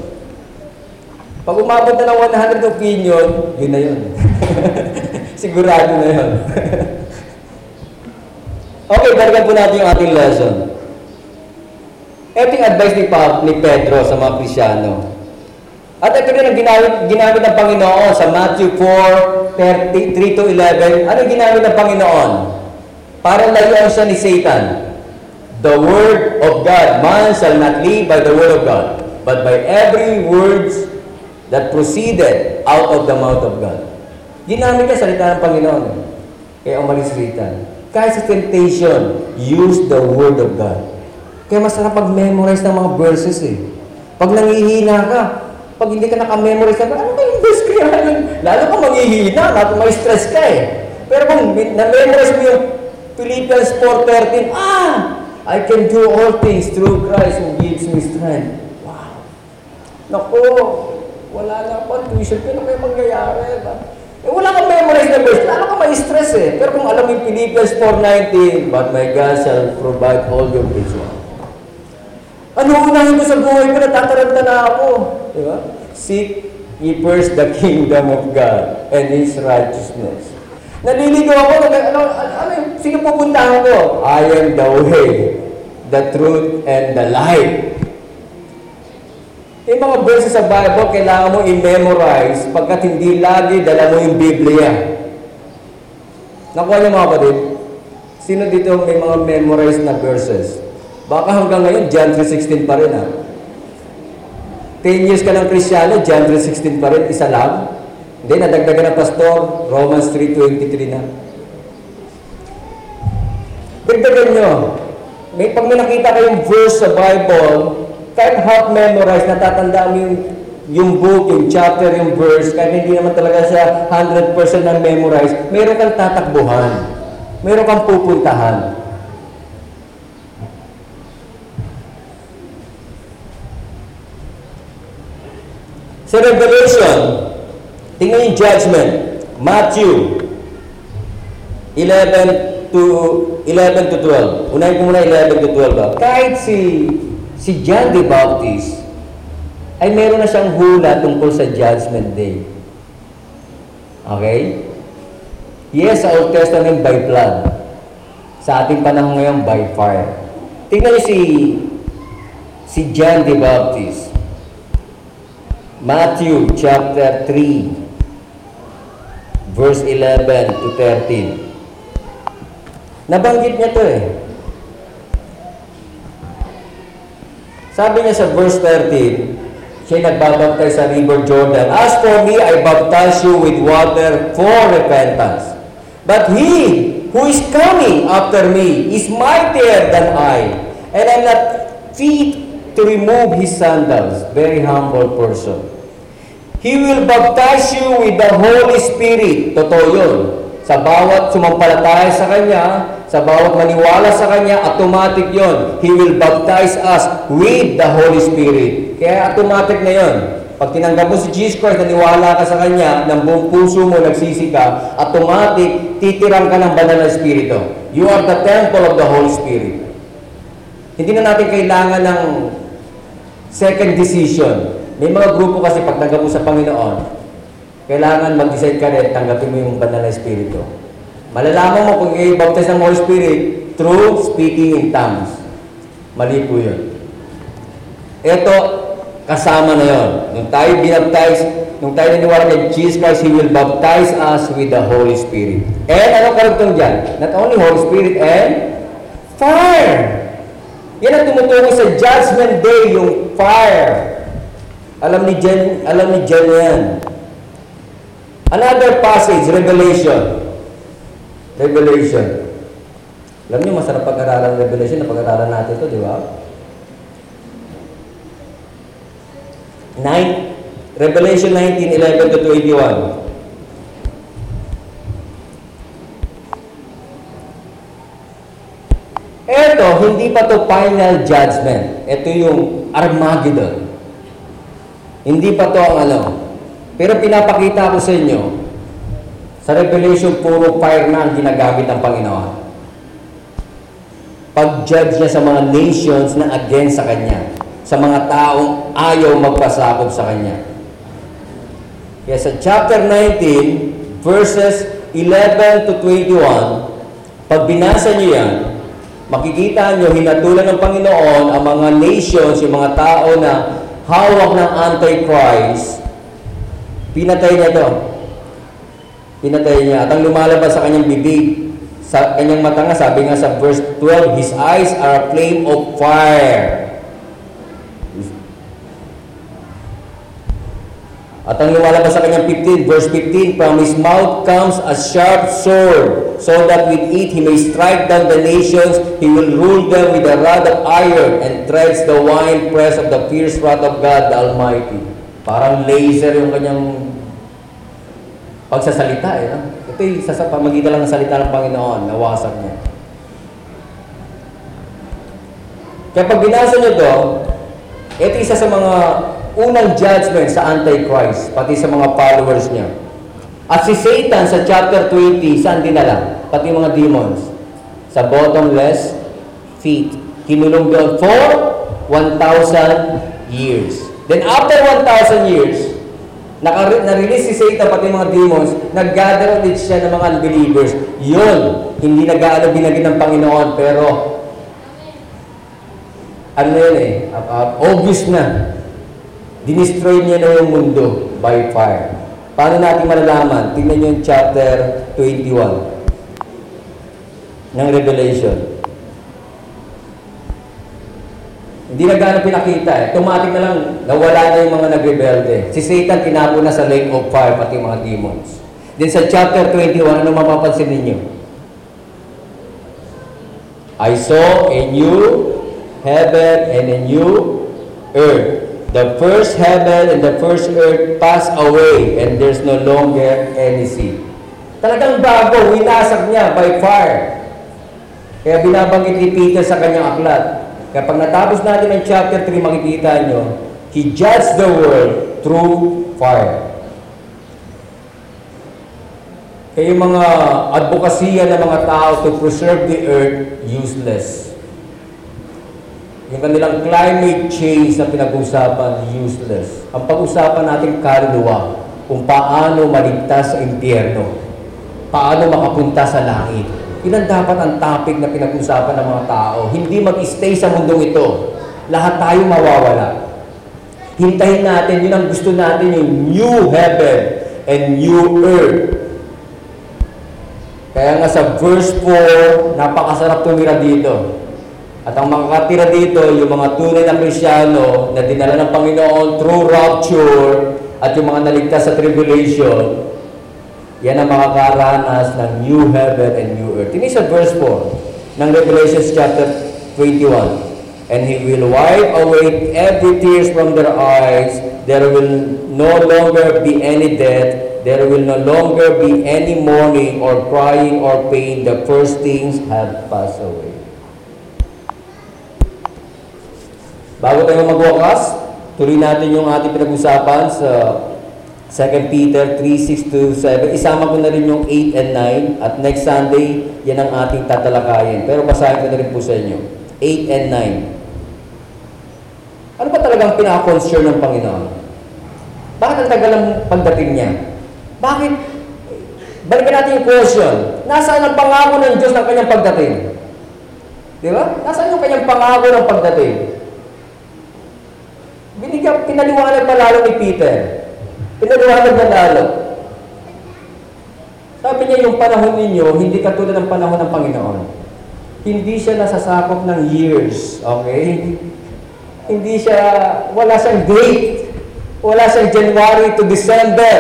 Speaker 1: Pag umabot na ng 100 opinion, yun na yun. [laughs] Sigurado na yun. [laughs] okay, balikan po natin yung ating lesson. Ito yung advice ni, pa, ni Pedro sa mga Krisyano. At ito rin ang ginamit, ginamit ng Panginoon sa Matthew 4, 3 to 11. Ano ginamit ng Panginoon? Para layuan siya ni Satan. The word of God. Man shall not live by the word of God, but by every words that proceeded out of the mouth of God. Ginamit niya salita ng Panginoon. Kaya umalis si Satan. Kahit sa temptation, use the word of God. Kaya masarap pag-memorize ng mga verses eh. Pag nangihina ka, pag hindi ka nakamemorize ka, ano ba yung verse? Lalo ka manghihina, lalo may stress ka eh. Pero kung na-memorize mo yung Philippians 4.13, ah! I can do all things through Christ who gives me strength. Wow! Naku, wala na po, tuition ko na kayo mangyayari. Ba? Eh, wala kang memorize na verse, lalo ka ma-stress eh. Pero kung alam mo yung Philippians 4.19, But my God shall provide all your needs. Ano unahin ko sa buhay ko? Natataranta na ako. Di ba? Seek ye first the kingdom of God and His righteousness. Naliligaw ako, ano, ano, sino pupuntahan ko? I am the way, the truth, and the life. Yung mga verses sa Bible, kailangan mo i-memorize pagkat hindi lagi dala mo yung Biblia. Nakuha niyo mga kapatid? Sino dito may mga memorized na verses? Baka hanggang ngayon, John 3.16 pa rin ha. 10 years ka ng Krisyano, John 3.16 pa rin, isa lang. Hindi, nadagdagan ng pastor, Romans 3.23 na. Dagdagan nyo. May, pag may nakita kayong verse sa Bible, kahit half memorized, natatandaan mo yung, yung book, yung chapter, yung verse, kahit hindi naman talaga siya 100% na memorize, meron kang tatakbuhan. Meron kang pupuntahan. Sa Revelation, tingnan yung judgment. Matthew 11 to 11 to 12. Unahin ko muna 11 to 12. ah. Kahit si si John the Baptist ay meron na siyang hula tungkol sa judgment day. Okay? Yes, sa Old Testament by blood. Sa ating panahon ngayon by fire. Tingnan niyo si si John the Baptist. Matthew chapter 3 verse 11 to 13. Nabanggit niya to eh. Sabi niya sa verse 13, siya nagbabaptize sa River Jordan. As for me, I baptize you with water for repentance. But he who is coming after me is mightier than I, and I'm not fit to remove his sandals. Very humble person. He will baptize you with the Holy Spirit. Totoo yun. Sa bawat sumampalataya sa Kanya, sa bawat maniwala sa Kanya, automatic yon. He will baptize us with the Holy Spirit. Kaya automatic na yon. Pag tinanggap mo si Jesus Christ, naniwala ka sa Kanya, ng buong puso mo, nagsisi ka, automatic, titirang ka ng banal na Espiritu. You are the temple of the Holy Spirit. Hindi na natin kailangan ng second decision. May mga grupo kasi pag tanggap mo sa Panginoon, kailangan mag-decide ka rin, tanggapin mo yung banal na Espiritu. Malalaman mo kung i-baptize ng Holy Spirit through speaking in tongues. Mali po yun. Ito, kasama na yon. Nung tayo binaptize, nung tayo naniwala kay Jesus Christ, He will baptize us with the Holy Spirit. And ano karugtong dyan? Not only Holy Spirit and fire. Yan ang tumutungo sa Judgment Day, yung fire. Alam ni Jen, alam ni Jen yan. Another passage, Revelation. Revelation. Alam niyo, masarap pag-aralan Revelation, napag-aralan natin ito, di ba? 9, Revelation 19, 11 to 21. Ito, hindi pa to final judgment. Ito yung Armageddon. Hindi pa to ang ano. Pero pinapakita ko sa inyo, sa Revelation, puro fire na ang ginagamit ng Panginoon. Pag-judge niya sa mga nations na against sa Kanya. Sa mga taong ayaw magpasakop sa Kanya. Kaya sa chapter 19, verses 11 to 21, pag binasa niyo yan, makikita niyo hinatulan ng Panginoon ang mga nations, yung mga tao na hawak ng Antichrist, pinatay niya to. Pinatay niya. At ang lumalabas sa kanyang bibig, sa kanyang mata nga, sabi nga sa verse 12, His eyes are a flame of fire. At ang lumalabas sa kanyang 15, verse 15, From his mouth comes a sharp sword, so that with it he may strike down the nations, he will rule them with a rod of iron, and treads the wine press of the fierce wrath of God the Almighty. Parang laser yung kanyang pagsasalita eh. No? Ito yung sa pamagitan lang ng salita ng Panginoon, nawasak niya. Kaya pag binasa niyo to, ito isa sa mga unang judgment sa Antichrist, pati sa mga followers niya. At si Satan sa chapter 20, saan dinala? Pati mga demons. Sa bottomless feet. Kinulong doon for 1,000 years. Then after 1,000 years, na-release si Satan pati mga demons, nag-gather ulit siya ng mga unbelievers. Yun, hindi nag-aano binagin ng Panginoon, pero ano yun eh, uh, uh, obvious na. Dinestroy niya na yung mundo by fire. Paano natin malalaman? Tingnan niyo yung chapter 21 ng Revelation. Hindi na gano'ng pinakita eh. Automatic na lang, nawala na yung mga nagrebelde. Si Satan tinapo na sa lake of fire, pati mga demons. Then sa chapter 21, ano mapapansin ninyo? I saw a new heaven and a new earth. The first heaven and the first earth passed away and there's no longer any sea. Talagang bago, winasak niya by fire. Kaya binabanggit ni Peter sa kanyang aklat. Kapag natapos natin ang chapter 3, makikita nyo, He judged the world through fire. Kaya yung mga advokasya ng mga tao to preserve the earth, useless. Yung kanilang climate change na pinag-usapan, useless. Ang pag-usapan natin kaluluwa, kung paano maligtas sa impyerno, paano makapunta sa langit. Yun ang dapat ang topic na pinag-usapan ng mga tao. Hindi mag-stay sa mundong ito. Lahat tayo mawawala. Hintayin natin, yun ang gusto natin, yung new heaven and new earth. Kaya nga sa verse 4, napakasarap tumira dito. At ang makakatira dito, yung mga tunay na Krisyano na dinala ng Panginoon through rapture at yung mga naligtas sa tribulation, yan ang makakaranas ng new heaven and new earth. Ini sa verse 4 ng Revelation chapter 21. And He will wipe away every tears from their eyes. There will no longer be any death, There will no longer be any mourning or crying or pain. The first things have passed away. Bago tayo magwakas, tuloy natin yung ating pinag-usapan sa 2 Peter 3, 6 to 7. Isama ko na rin yung 8 and 9 at next Sunday, yan ang ating tatalakayin. Pero basahin ko na rin po sa inyo. 8 and 9. Ano ba talagang pinaka-concern ng Panginoon? Bakit ang tagal ng pagdating niya? Bakit? Balikan natin yung question. Nasaan ang pangako ng Diyos ng kanyang pagdating? Di ba? Nasaan yung kanyang pangako ng pagdating? Binigyan, pinaliwanag pa lalo ni Peter. Pinaliwanag na lalo. Sabi niya, yung panahon ninyo, hindi katulad ng panahon ng Panginoon. Hindi siya nasasakop ng years, okay? Hindi siya, wala siyang date. Wala siyang January to December.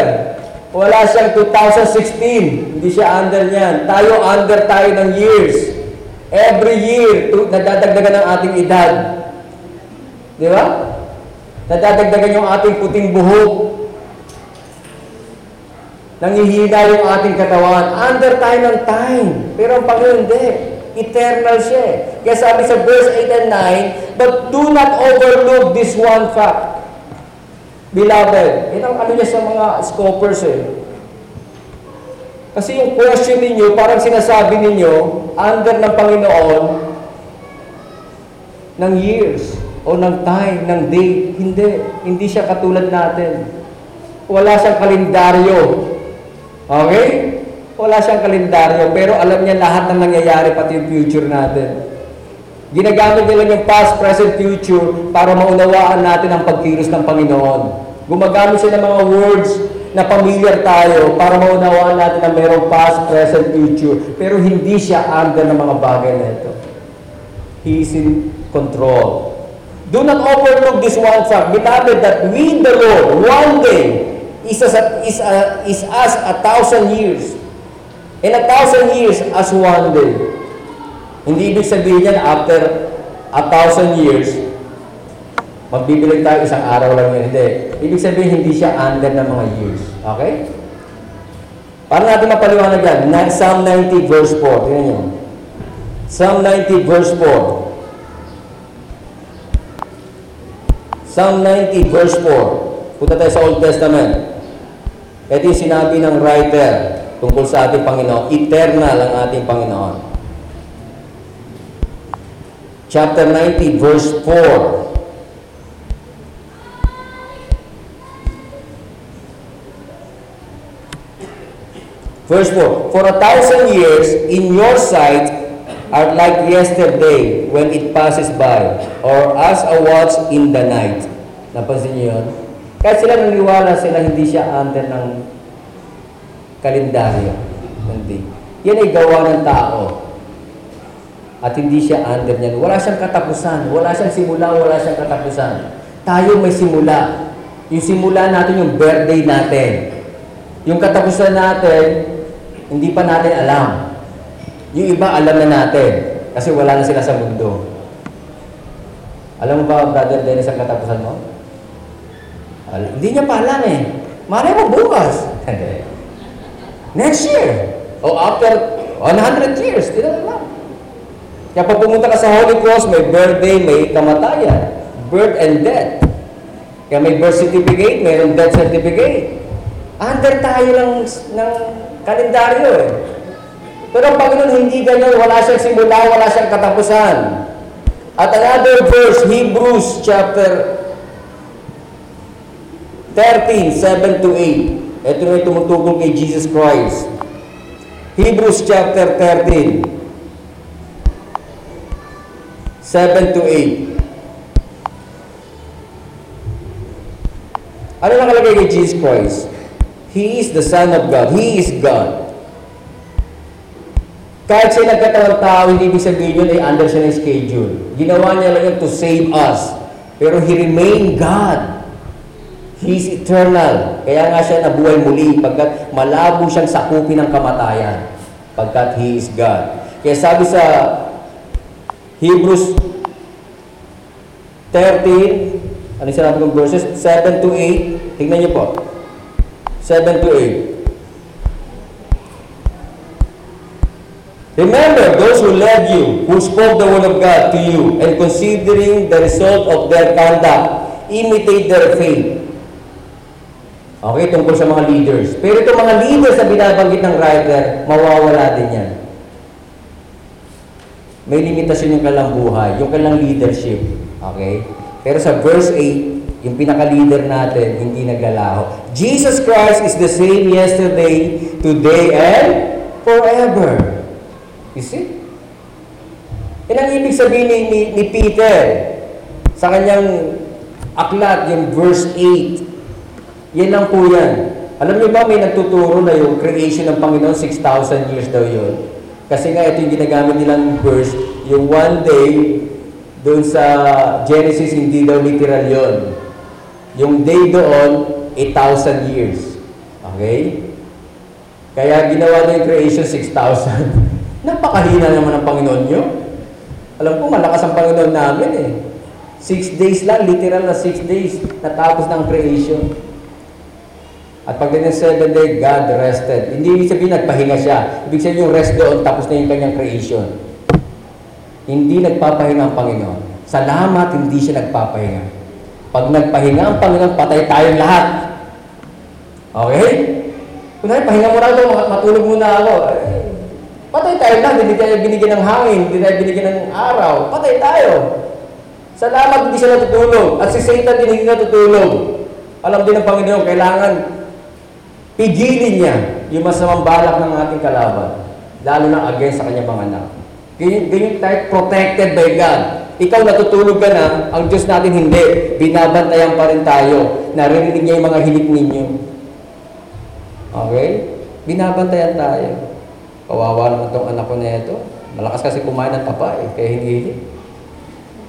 Speaker 1: Wala siyang 2016. Hindi siya under niyan. Tayo under tayo ng years. Every year, to, nadadagdagan ang ating edad. Di ba? Nadadagdagan yung ating puting buhok. Nangihina yung ating katawan. Under tayo ng time. Pero ang Panginoon hindi. Eternal siya. eh. Kaya sabi sa verse 8 and 9, But do not overlook this one fact. Beloved, yun ang ano niya sa mga scopers eh. Kasi yung question ninyo, parang sinasabi ninyo, under ng Panginoon, ng years, o ng time, ng date. Hindi. Hindi siya katulad natin. Wala siyang kalendaryo. Okay? Wala siyang kalendaryo, pero alam niya lahat ng nangyayari, pati yung future natin. Ginagamit nila yung past, present, future para maunawaan natin ang pagkilos ng Panginoon. Gumagamit sila ng mga words na familiar tayo para maunawaan natin na mayroong past, present, future. Pero hindi siya under ng mga bagay na ito. He is in control. Do not overlook this one fact, beloved, that we, the Lord, one day is as, a, is, a, is as a thousand years. And a thousand years as one day. Hindi ibig sabihin yan after a thousand years, magbibilang tayo isang araw lang yun. Hindi. Ibig sabihin, hindi siya under ng mga years. Okay? Para natin mapaliwanag yan, Psalm 90 verse 4. Tingnan nyo. Psalm 90 verse 4. Psalm 90 verse 4. Punta tayo sa Old Testament. Ito yung sinabi ng writer tungkol sa ating Panginoon. Eternal ang ating Panginoon. Chapter 90 verse 4. Verse 4, For a thousand years in your sight are like yesterday when it passes by, or as a watch in the night. Napansin niyo yun? Kahit sila naniwala sila, hindi siya under ng kalendaryo. Hindi. Yan ay gawa ng tao. At hindi siya under niyan. Wala siyang katapusan. Wala siyang simula, wala siyang katapusan. Tayo may simula. Yung simula natin, yung birthday natin. Yung katapusan natin, hindi pa natin alam. Yung iba, alam na natin. Kasi wala na sila sa mundo. Alam mo ba, Brother Dennis, ang katapusan mo? Al- Hindi niya pa alam eh. Malay mo bukas. [laughs] Next year. O after 100 years. Hindi na alam. Kaya pag pumunta ka sa Holy Cross, may birthday, may kamatayan. Birth and death. Kaya may birth certificate, mayroong death certificate. Under tayo ng, ng kalendaryo eh. Pero ang Panginoon hindi ganyan, wala siyang simula, wala siyang katapusan. At another verse, Hebrews chapter 13, 7 to 8. Ito na yung tumutukoy kay Jesus Christ. Hebrews chapter 13, 7 to 8. Ano nakalagay kay Jesus Christ? He is the Son of God. He is God. Kahit siya nagkatawang tao, hindi ibig sabihin yun ay under siya ng schedule. Ginawa niya lang yun to save us. Pero He remained God. He is eternal. Kaya nga siya nabuhay muli pagkat malabo siyang sakupin ng kamatayan. Pagkat He is God. Kaya sabi sa Hebrews 13, ano sinabi kong verses? 7 to 8. Tingnan niyo po. 7 to 8. Remember those who led you, who spoke the word of God to you, and considering the result of their conduct, imitate their faith. Okay, tungkol sa mga leaders. Pero itong mga leaders na binabanggit ng writer, mawawala din yan. May limitasyon yung kanilang buhay, yung kanilang leadership. Okay? Pero sa verse 8, yung pinaka-leader natin, hindi naglalaho. Jesus Christ is the same yesterday, today, and forever. You see? Yan ang ibig sabihin ni, ni, ni Peter sa kanyang aklat, yung verse 8. Yan lang po yan. Alam niyo ba, may nagtuturo na yung creation ng Panginoon, 6,000 years daw yun. Kasi nga, ito yung ginagamit nilang verse, yung one day, doon sa Genesis, hindi daw literal yon. Yung day doon, 8,000 years. Okay? Kaya ginawa na yung creation 6,000. [laughs] Napakahina naman ang Panginoon nyo. Alam ko, malakas ang Panginoon namin eh. Six days lang, literal na six days, natapos na ang creation. At pag din seven day, God rested. Hindi ibig sabihin nagpahinga siya. Ibig sabihin yung rest doon, tapos na yung kanyang creation. Hindi nagpapahinga ang Panginoon. Salamat, hindi siya nagpapahinga. Pag nagpahinga ang Panginoon, patay tayong lahat. Okay? Kunwari, pahinga muna ako, matulog muna ako. Patay tayo lahat, hindi tayo binigyan ng hangin, hindi tayo binigyan ng araw. Patay tayo. Salamat, hindi siya natutulog. At si Satan din hindi natutulog. Alam din ng Panginoon, kailangan pigilin niya yung masamang balak ng ating kalaban. Lalo na against sa kanyang mga anak. Ganyan, ganyan tayo protected by God. Ikaw natutulog ka na, ang Diyos natin hindi. Binabantayan pa rin tayo. Narinig niya yung mga hilik ninyo. Okay? Binabantayan tayo. Kawawa naman itong anak ko na ito. Malakas kasi kumain ng tapa eh, kaya hinihilig.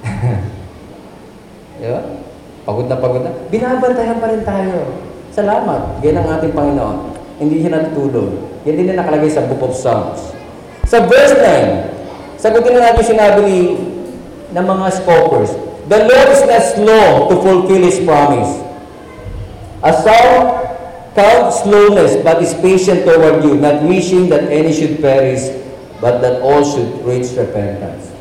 Speaker 1: [laughs] Di ba? Pagod na pagod na. Binabantayan pa rin tayo. Salamat. Yan ang ating Panginoon. Hindi siya natutulog. Yan din na nakalagay sa Book of Psalms. Sa verse 9, sagutin na natin sinabi ni ng mga scopers. The Lord is not slow to fulfill His promise. As some count slowness, but is patient toward you, not wishing that any should perish, but that all should reach repentance.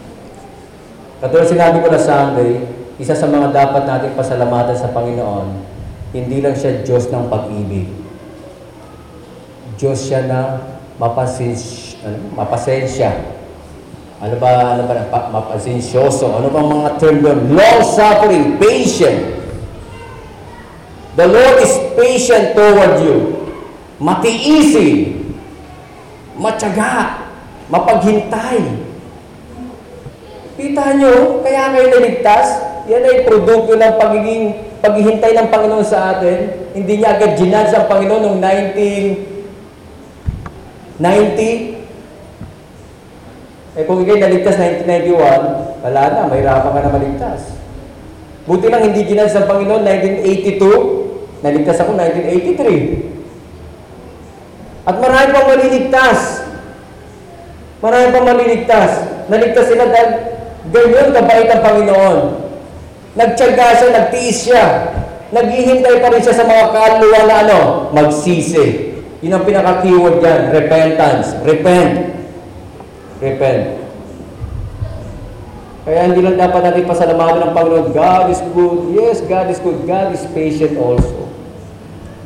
Speaker 1: Katulad sinabi ko na Sunday, isa sa mga dapat nating pasalamatan sa Panginoon, hindi lang siya Diyos ng pag-ibig. Diyos siya na mapasens, ano, mapasensya. Ano ba, ano ba, pa, mapasensyoso? Ano bang mga term doon? Long-suffering, patient. The Lord is patient toward you. Matiisin. Matyaga. Mapaghintay. Kita nyo, kaya kayo naligtas, yan ay produkto ng pagiging paghihintay ng Panginoon sa atin. Hindi niya agad ginad sa Panginoon noong 1990. Eh kung ikay naligtas 1991, wala na, may ka na maligtas. Buti lang hindi ginad sa Panginoon 1982, naligtas ako 1983. At marami pang maliligtas. Marami pang maliligtas. Naligtas sila dahil ganyan kabait ang Panginoon. Nagtyaga siya, nagtiis siya. Naghihintay pa rin siya sa mga kaluluwa na ano, magsisi. Yun ang pinaka-keyword dyan, repentance. Repent. Repent. Kaya hindi lang dapat natin pasalamatan ng Panginoon, God is good. Yes, God is good. God is patient also.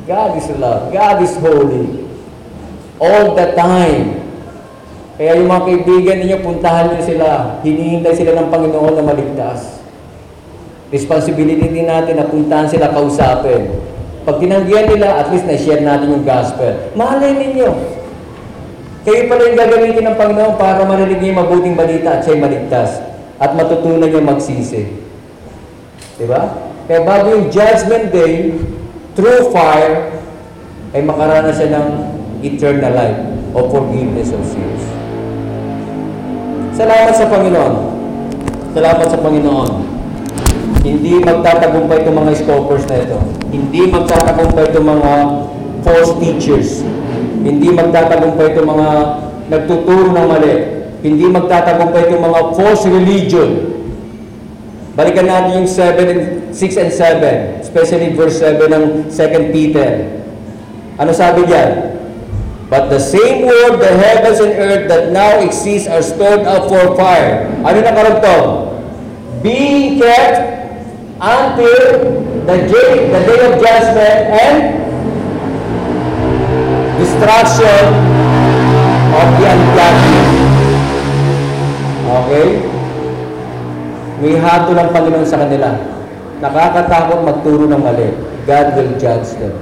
Speaker 1: God is love. God is holy. All the time. Kaya yung mga kaibigan ninyo, puntahan niyo sila. Hinihintay sila ng Panginoon na maligtas. Responsibility din natin na puntahan sila kausapin. Pag tinanggihan nila, at least na-share natin yung gospel. Mahalay ninyo. Kayo pala yung gagamitin ng Panginoon para marinig niyo yung mabuting balita at siya'y maligtas. At matutunan niyo magsisi. Diba? Kaya bago yung judgment day, through fire, ay makaranas siya ng eternal life o forgiveness of sins. Salamat sa Panginoon. Salamat sa Panginoon. Hindi magtatagumpay itong mga scopers na ito. Hindi magtatagumpay itong mga false teachers. Hindi magtatagumpay itong mga nagtuturo ng mali. Hindi magtatagumpay itong mga false religion. Balikan natin yung 7 and 6 and 7, especially verse 7 ng 2 Peter. Ano sabi diyan? But the same word, the heavens and earth that now exist are stored up for fire. Ano na karugtong? Being kept until the day, the day of judgment and destruction of the ungodly. Okay? May hato ng Panginoon sa kanila. Nakakatakot magturo ng mali. God will judge them.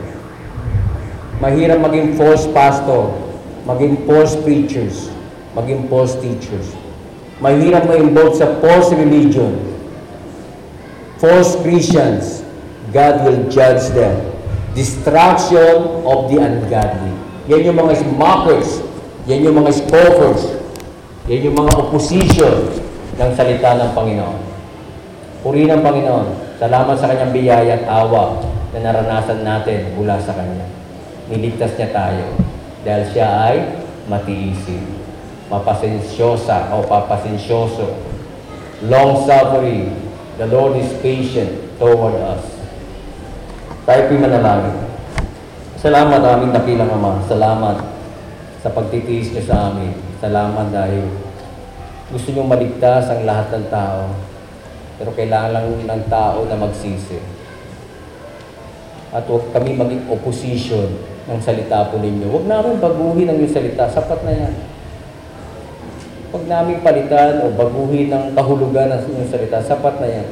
Speaker 1: Mahirap maging false pastor, maging false preachers, maging false teachers. Mahirap ma-involve sa false religion, false Christians. God will judge them. Destruction of the ungodly. Yan yung mga mockers. Yan yung mga scoffers. Yan yung mga opposition ng salita ng Panginoon. Puri ng Panginoon. Salamat sa kanyang biyaya at awa na naranasan natin mula sa kanya. Niligtas niya tayo dahil siya ay matiisin, mapasensyosa o papasensyoso, long-suffering. The Lord is patient toward us. Tayo po'y manalangin. Salamat aming dakilang Ama. Salamat sa pagtitiis niyo sa amin. Salamat dahil gusto niyong maligtas ang lahat ng tao. Pero kailangan lang ng tao na magsisi. At huwag kami maging opposition ng salita po ninyo. Huwag namin baguhin ang inyong salita. Sapat na yan. Huwag namin palitan o baguhin ang kahulugan ng inyong salita. Sapat na yan.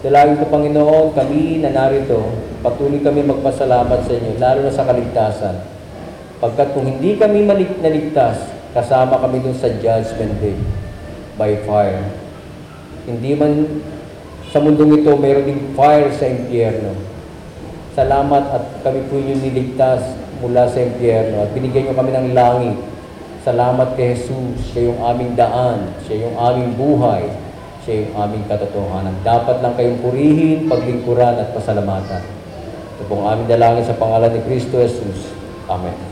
Speaker 1: Dalangin ko, Panginoon, kami na narito, patuloy kami magpasalamat sa inyo, lalo na sa kaligtasan. Pagkat kung hindi kami naligtas, kasama kami dun sa judgment day by fire. Hindi man sa mundong ito, mayroon ding fire sa impyerno. Salamat at kami po yung niligtas mula sa impyerno at binigyan nyo kami ng langit. Salamat kay Jesus, siya yung aming daan, siya yung aming buhay, siya yung aming katotohanan. Dapat lang kayong purihin, paglingkuran at pasalamatan. Ito pong aming dalangin sa pangalan ni Kristo Jesus. Amen.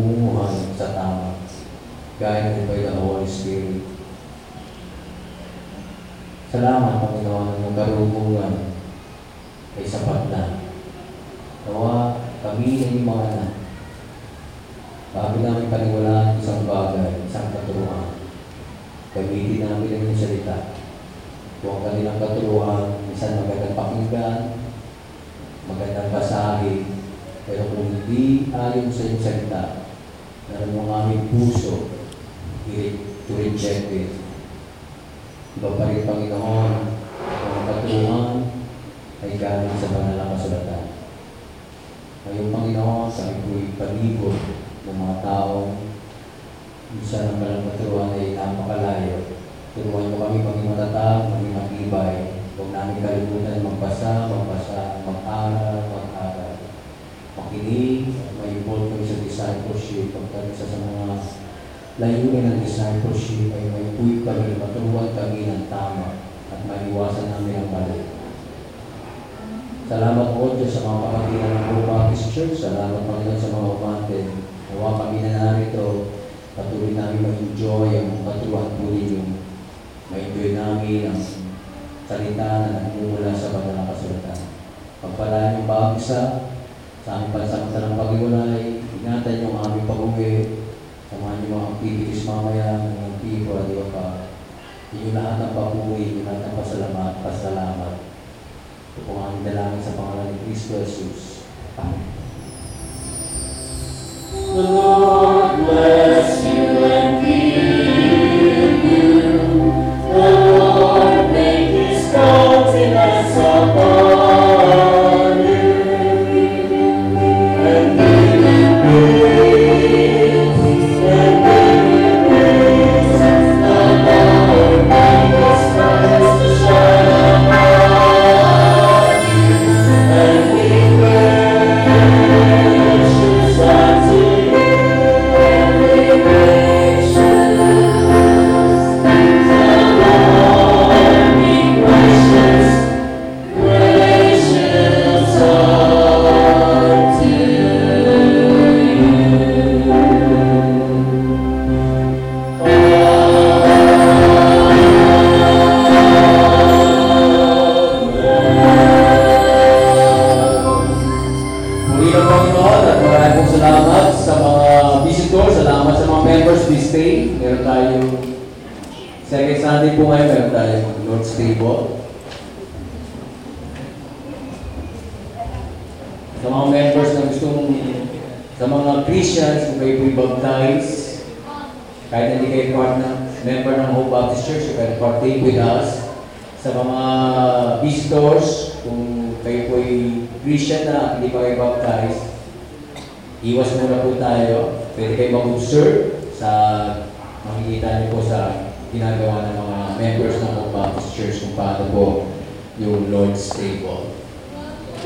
Speaker 2: Na
Speaker 1: namumuhay sa tama, guided by the Holy Spirit. Salamat, Panginoon, ng karunungan ay sapat na. Nawa kami ay mga anak. Bago namin paniwalaan isang bagay, isang katuruan. Gamitin namin ang iyong salita. Kung ang kanilang katuruan, minsan magandang pakinggan, magandang basahin, pero kung hindi ayon sa iyong salita, naroon ang aming puso, to reject it. Iba pa rin, Panginoon, ang katuruan ay galing sa banal na kasulatan. Ngayon, Panginoon, sa ako'y palibot ng mga taong minsan ang balang katuruan ay napakalayo. Turuan mo kami maging matatag, maging matibay. Huwag namin kalimutan magbasa, magbasa, mag-aral, mag-aral. Makinig, at may-involve kami sa discipleship. Pagkat isa sa mga layunin ng discipleship ay may puwit kami, maturuan kami ng tama at maiwasan namin ang mali. Salamat po Diyos sa mga kapatiran ng Hope Baptist Church. Salamat Panginoon sa mga umatin. Nawa kami na narito. Patuloy namin ma-enjoy ang katuruan po ninyo. Ma-enjoy namin ang salita na nagmumula sa banal na kasulatan. Pagpalaan yung bawat sa aming pansamantalang pag-iwalay. Ingatan niyo aming pag-uwi. Samahan niyo mga activities mamaya ng people at iba pa. Inyo lahat ng papuri, inyo lahat ng pasalamat, pasalamat. Ito po ang dalangin sa pangalan ni Cristo Jesus. Amen.
Speaker 3: The Lord bless you and keep you. The Lord make his countenance upon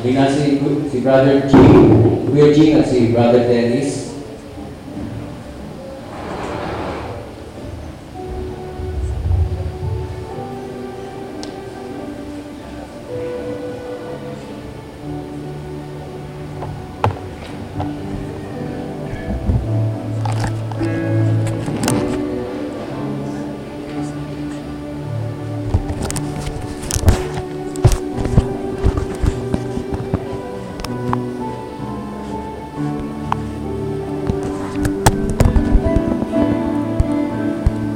Speaker 1: Hindi na si, Brother G, Kuya G at si Brother Dennis